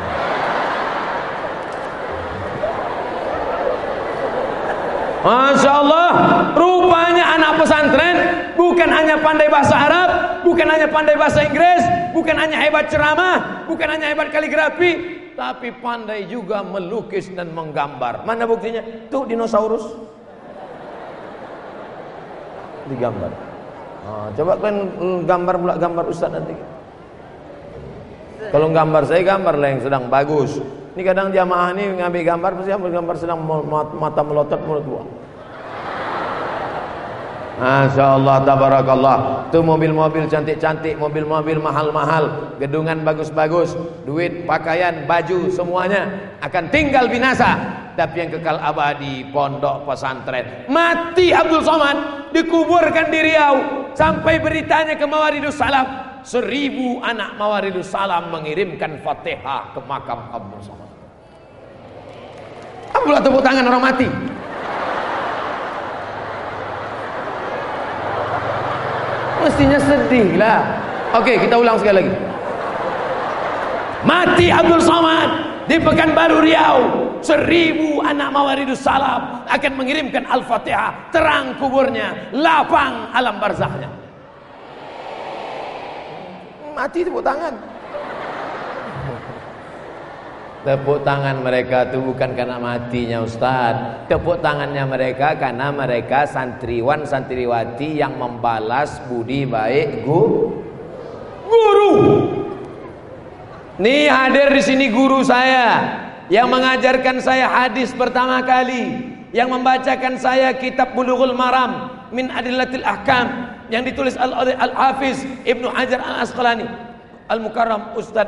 S1: Masya Allah Rupanya anak pesantren Bukan hanya pandai bahasa Arab Bukan hanya pandai bahasa Inggris Bukan hanya hebat ceramah Bukan hanya hebat kaligrafi Tapi pandai juga melukis dan menggambar Mana buktinya? Tuh dinosaurus Digambar Oh, coba kan gambar pula gambar Ustaz nanti. Kalau gambar saya gambar lah yang sedang bagus. Ini kadang jamaah ini ngambil gambar pasti ambil gambar sedang mata melotot mulut buah. Masya Allah, tabarakallah. Itu mobil-mobil cantik-cantik Mobil-mobil mahal-mahal. Gedungan bagus-bagus Duit, pakaian, baju, semuanya Akan tinggal binasa. Tapi yang kekal abadi Pondok pesantren. Mati Abdul Somad Dikuburkan di Riau. Sampai beritanya ke Mawaridus Salam Seribu anak Mawaridus Salam Mengirimkan fatihah ke makam Abdul Somad Apa tepuk tangan orang mati Mestinya sedih lah. Oke, kita ulang sekali lagi. Mati Abdul Somad di Pekanbaru Riau. Seribu anak Mawaridus Salam akan mengirimkan Al-Fatihah. Terang kuburnya, lapang alam barzahnya. Mati tepuk tangan. Tepuk tangan mereka itu bukan karena matinya Ustaz Tepuk tangannya mereka karena mereka santriwan santriwati yang membalas budi baik gu guru. Nih hadir di sini guru saya yang mengajarkan saya hadis pertama kali, yang membacakan saya kitab Bulughul Maram min Adillatil Ahkam yang ditulis Al-Hafiz Ibnu Hajar Al-Asqalani. Al-Mukarram Ustaz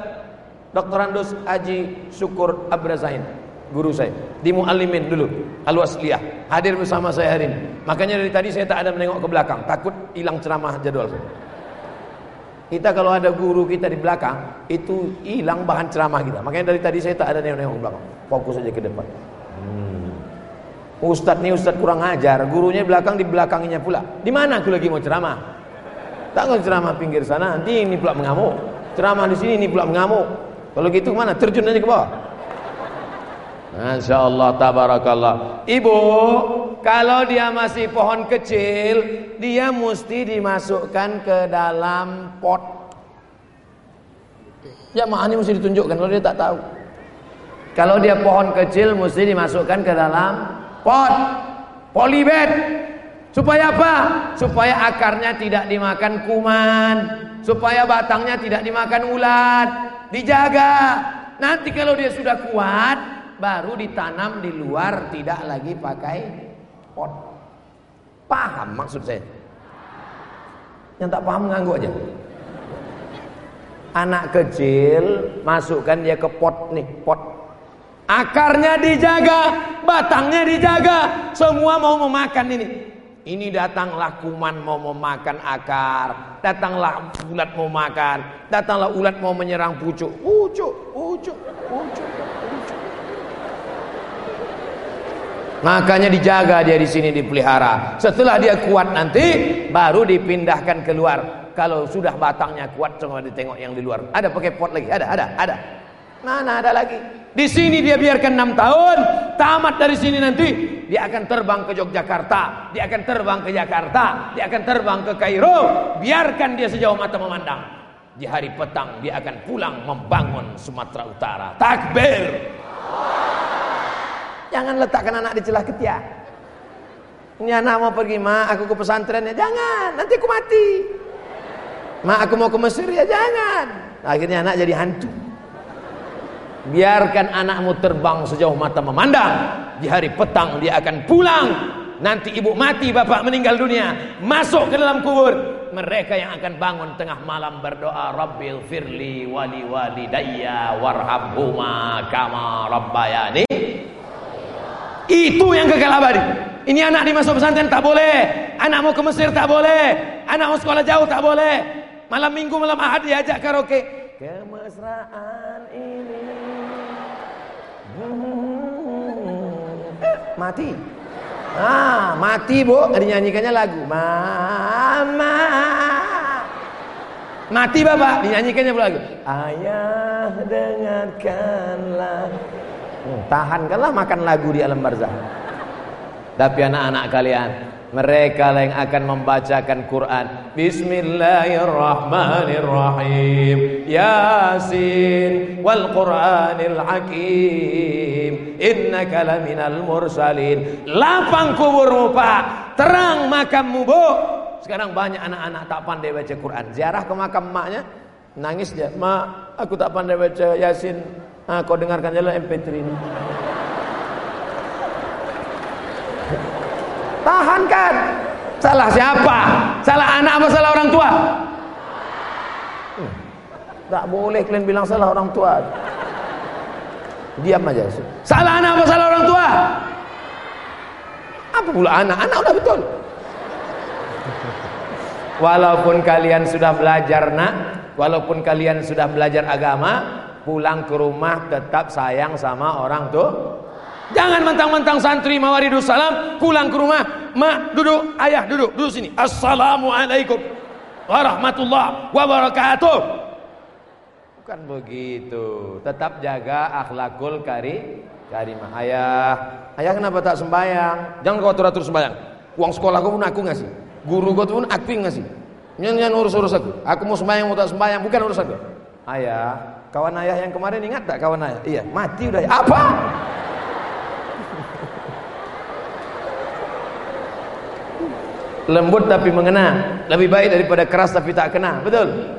S1: Dr. Andos Haji Syukur Abrazain guru saya. Di Muallimin dulu Al-Wasliyah. Hadir bersama saya hari ini. Makanya dari tadi saya tak ada menengok ke belakang. Takut hilang ceramah jadwal saya. Kita kalau ada guru kita di belakang itu hilang bahan ceramah kita. Makanya dari tadi saya tak ada nengok-nengok ke belakang. Fokus saja ke depan. Ustadz nih Ustadz kurang ajar. Gurunya belakang di belakangnya pula. Di mana aku lagi mau ceramah? Tak mau ceramah pinggir sana. Nanti ini pula mengamuk. Ceramah di sini ini pula mengamuk. Kalau gitu mana? Terjun aja ke bawah. Masya Allah tabarakallah. Ibu Kalau dia masih pohon kecil Dia mesti dimasukkan ke dalam pot. Ya ini mesti ditunjukkan. Kalau dia tak tahu. Kalau dia pohon kecil Mesti dimasukkan ke dalam pot Polybed Supaya apa? Supaya akarnya tidak dimakan kuman Supaya batangnya tidak dimakan ulat dijaga. Nanti kalau dia sudah kuat, baru ditanam di luar, tidak lagi pakai pot. Paham maksud saya? Yang tak paham nganggu aja. Anak kecil masukkan dia ke pot nih, pot. Akarnya dijaga, batangnya dijaga, semua mau memakan ini. Ini datanglah kuman mau memakan akar, datanglah ulat mau makan, datanglah ulat mau menyerang pucuk, pucuk, pucuk, pucuk, pucuk. Makanya dijaga dia di sini dipelihara. Setelah dia kuat nanti baru dipindahkan keluar. Kalau sudah batangnya kuat coba ditengok yang di luar. Ada pakai pot lagi? Ada, ada, ada. Mana ada lagi? Di sini dia biarkan enam tahun, tamat dari sini nanti dia akan terbang ke Yogyakarta, dia akan terbang ke Jakarta, dia akan terbang ke Kairo. Biarkan dia sejauh mata memandang. Di hari petang dia akan pulang membangun Sumatera Utara. Takbir. Jangan letakkan anak di celah ketiak. Ini anak mau pergi, ma, aku ke pesantren ya. Jangan, nanti aku mati. Ma, aku mau ke Mesir ya, jangan. Akhirnya anak jadi hantu. Biarkan anakmu terbang sejauh mata memandang. Di hari petang dia akan pulang. Nanti ibu mati, bapak meninggal dunia. Masuk ke dalam kubur. Mereka yang akan bangun tengah malam berdoa. Rabbil firli wali wali daya warhabhuma kama rabbayani. Itu yang kekal abadi. Ini anak di masa pesantren tak boleh. Anak mau ke Mesir tak boleh. Anak mau sekolah jauh tak boleh. Malam minggu, malam ahad diajak karaoke. Kemesraan ini mati. Ah, mati bu, dinyanyikannya lagu. Mama. Mati bapak, dinyanyikannya lagu. Ayah dengarkanlah. Hmm, tahankanlah makan lagu di alam barzah. Tapi anak-anak kalian, mereka yang akan membacakan Quran Bismillahirrahmanirrahim Yasin wal Quranil Hakim Innaka laminal mursalin Lapang kuburmu pak Terang makammu bu sekarang banyak anak-anak tak pandai baca Quran. Ziarah ke makam maknya, nangis dia. Mak, aku tak pandai baca Yasin. Ah, kau dengarkan jalan MP3 ini. Tahankan. Salah siapa? Salah anak apa salah orang tua? Tak boleh kalian bilang salah orang tua. Diam aja. Salah anak apa salah orang tua? Apa pula anak? Anak udah betul. Walaupun kalian sudah belajar nak, walaupun kalian sudah belajar agama, pulang ke rumah tetap sayang sama orang tuh. Jangan mentang-mentang santri mawaridus salam, pulang ke rumah, mak duduk, ayah duduk, duduk sini. Assalamualaikum warahmatullahi wabarakatuh. Bukan begitu. Tetap jaga akhlakul kari karimah. Ayah, ayah kenapa tak sembahyang? Jangan kau atur-atur sembahyang. Uang sekolah kau pun aku ngasih. Guru kau pun aku ngasih. Nyan urus-urus aku. Aku mau sembahyang mau tak sembahyang bukan urusan kau. Ayah, kawan ayah yang kemarin ingat tak kawan ayah? Iya, mati udah. Apa? Lembut tapi mengena, lebih baik daripada keras tapi tak kena. Betul?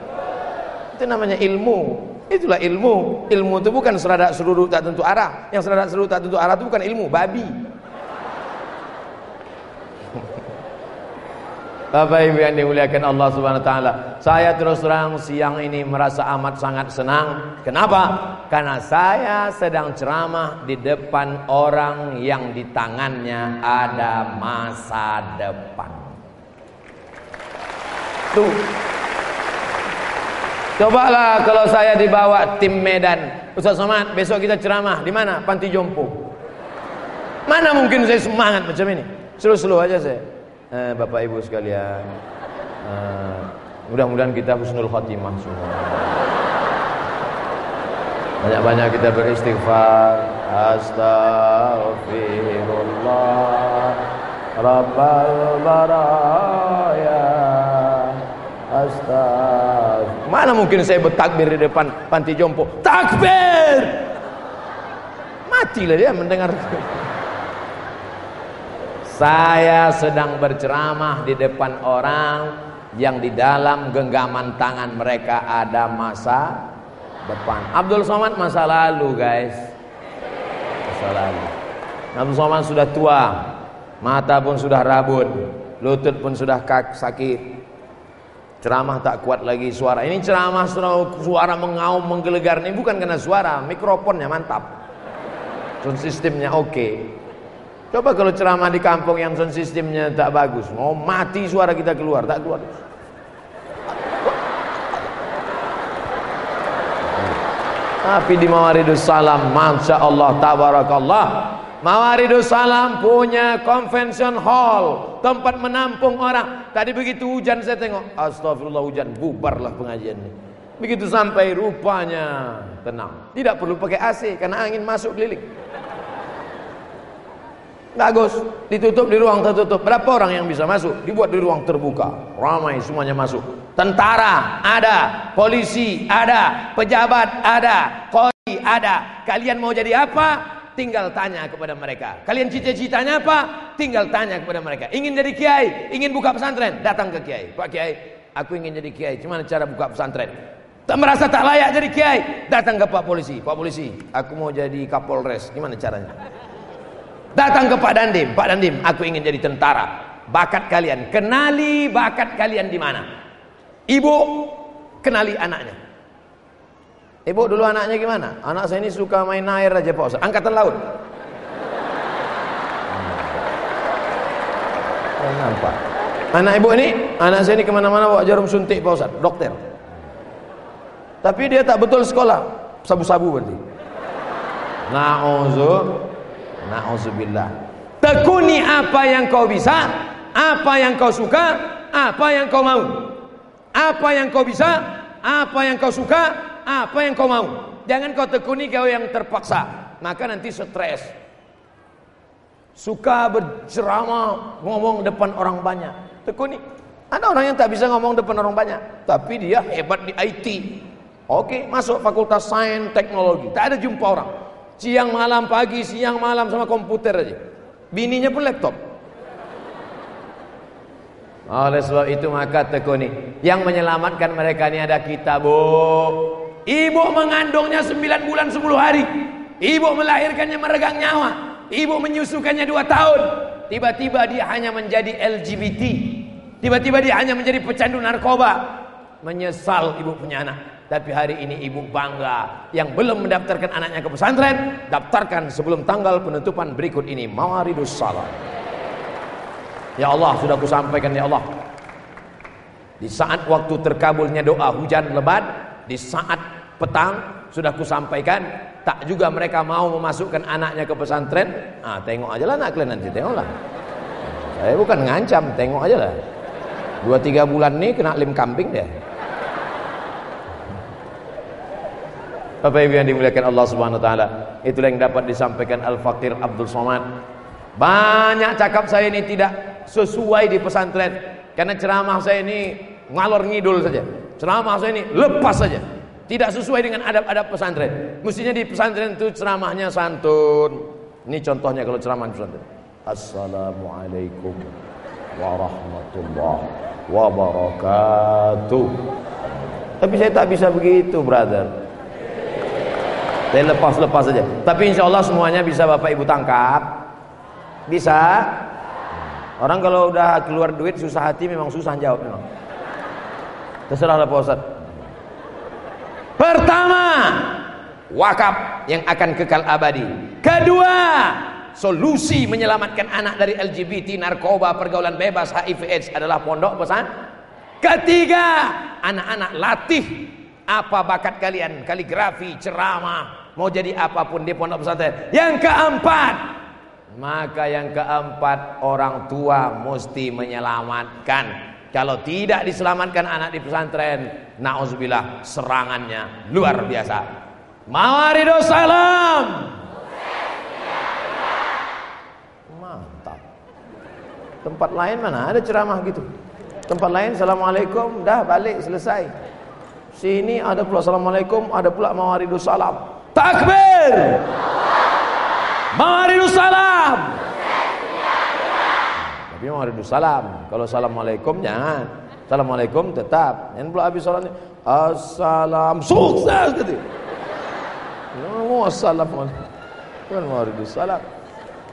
S1: Itu namanya ilmu. Itulah ilmu. Ilmu itu bukan seradak seluruh tak tentu arah. Yang seradak seluruh tak tentu arah itu bukan ilmu, babi. (laughs) Bapak Ibu yang dimuliakan Allah Subhanahu wa taala. Saya terus terang siang ini merasa amat sangat senang. Kenapa? Karena saya sedang ceramah di depan orang yang di tangannya ada masa depan. Tuh Cobalah kalau saya dibawa tim Medan. Ustaz Somad, besok kita ceramah di mana? Panti Jompo. Mana mungkin saya semangat macam ini? Slow-slow aja saya. Eh, Bapak Ibu sekalian. Eh, mudah-mudahan kita husnul khotimah semua. Banyak-banyak kita beristighfar. Astaghfirullah. Rabbal. Mana mungkin saya bertakbir di depan panti jompo? Takbir! Matilah dia mendengar. Saya sedang berceramah di depan orang yang di dalam genggaman tangan mereka ada masa depan. Abdul Somad masa lalu, guys. Masa lalu. Abdul Somad sudah tua, mata pun sudah rabun, lutut pun sudah sakit, Ceramah tak kuat lagi suara. Ini ceramah suara mengaum menggelegar ini bukan karena suara, mikrofonnya mantap. Sound sistemnya oke. Okay. Coba kalau ceramah di kampung yang sound sistemnya tak bagus, mau mati suara kita keluar, tak keluar. Tapi di Mawaridus Salam, Masya Allah, Tabarakallah, Mawaridus Salam punya convention hall, tempat menampung orang. Tadi begitu hujan saya tengok, astagfirullah hujan, bubarlah pengajian ini. Begitu sampai rupanya tenang. Tidak perlu pakai AC karena angin masuk keliling. Bagus, ditutup di ruang tertutup. Berapa orang yang bisa masuk? Dibuat di ruang terbuka. Ramai semuanya masuk. Tentara ada, polisi ada, pejabat ada, koi ada. Kalian mau jadi apa? Tinggal tanya kepada mereka. Kalian cita-citanya apa? Tinggal tanya kepada mereka. Ingin jadi kiai, ingin buka pesantren, datang ke kiai. Pak kiai, aku ingin jadi kiai. Gimana cara buka pesantren? Tak merasa tak layak jadi kiai, datang ke Pak polisi. Pak polisi, aku mau jadi Kapolres. Gimana caranya? Datang ke Pak Dandim. Pak Dandim, aku ingin jadi tentara. Bakat kalian, kenali bakat kalian di mana? Ibu, kenali anaknya. Ibu dulu anaknya gimana? Anak saya ini suka main air aja Pak Ustaz. Angkatan laut. Hmm. nampak. Anak ibu ini, anak saya ini ke mana-mana bawa jarum suntik Pak Ustaz. Dokter. Tapi dia tak betul sekolah. Sabu-sabu berarti. Na'udzu. Na'udzubillah. Tekuni apa yang kau bisa, apa yang kau suka, apa yang kau mau. Apa yang kau bisa, apa yang kau suka, apa yang kau mau. Jangan kau tekuni kau yang terpaksa. Maka nanti stres. Suka berceramah, ngomong depan orang banyak. Tekuni. Ada orang yang tak bisa ngomong depan orang banyak. Tapi dia hebat di IT. Oke, masuk fakultas sains teknologi. Tak ada jumpa orang. Siang malam pagi, siang malam sama komputer aja. Bininya pun laptop. Oleh sebab itu maka tekuni Yang menyelamatkan mereka ini ada kita bu Ibu mengandungnya 9 bulan 10 hari Ibu melahirkannya meregang nyawa Ibu menyusukannya 2 tahun Tiba-tiba dia hanya menjadi LGBT Tiba-tiba dia hanya menjadi pecandu narkoba Menyesal ibu punya anak tapi hari ini ibu bangga yang belum mendaftarkan anaknya ke pesantren, daftarkan sebelum tanggal penutupan berikut ini. Mawaridus salam. Ya Allah, sudah ku sampaikan ya Allah. Di saat waktu terkabulnya doa hujan lebat, di saat petang sudah ku sampaikan, tak juga mereka mau memasukkan anaknya ke pesantren. Ah, tengok aja lah anak kalian nanti, tengoklah. Saya bukan ngancam, tengok aja lah. Dua tiga bulan nih kena lim kambing deh. Bapak Ibu yang dimuliakan Allah Subhanahu wa taala, itulah yang dapat disampaikan Al-Faqir Abdul Somad. Banyak cakap saya ini tidak sesuai di pesantren karena ceramah saya ini ngalor ngidul saja. Ceramah saya ini lepas saja. Tidak sesuai dengan adab-adab pesantren. Mestinya di pesantren itu ceramahnya santun. Ini contohnya kalau ceramah di pesantren. Assalamualaikum warahmatullahi wabarakatuh. Tapi saya tak bisa begitu, brother. Saya lepas-lepas saja. Tapi insya Allah semuanya bisa Bapak Ibu tangkap. Bisa. Orang kalau udah keluar duit susah hati memang susah jawab memang. Terserahlah Pak Ustaz. Pertama, wakaf yang akan kekal abadi. Kedua, solusi menyelamatkan anak dari LGBT, narkoba, pergaulan bebas, HIV AIDS adalah pondok pesan. Ketiga, anak-anak latih apa bakat kalian, kaligrafi, ceramah, mau jadi apa pun di pondok pesantren. Yang keempat, maka yang keempat orang tua mesti menyelamatkan. Kalau tidak diselamatkan anak di pesantren, nauzubillah serangannya luar biasa. Mawarido salam. Mantap. Tempat lain mana ada ceramah gitu? Tempat lain assalamualaikum, dah balik selesai. Sini ada pula assalamualaikum, ada pula mawaridu salam. Takbir. Maridus salam. Tapi maridus salam. Kalau assalamualaikum jangan. Assalamualaikum tetap. Yang pula habis salatnya assalam sukses gitu. Mau assalamualaikum. Kan maridus salam.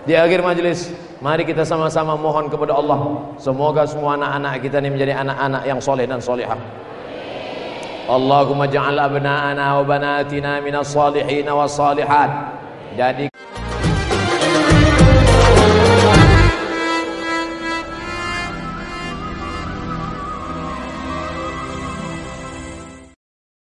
S1: Di akhir majelis, mari kita sama-sama mohon kepada Allah, semoga semua anak-anak kita ini menjadi anak-anak yang soleh dan solehah. Allahumma ja'al abna'ana wa banatina minas salihin wa salihat Jadikan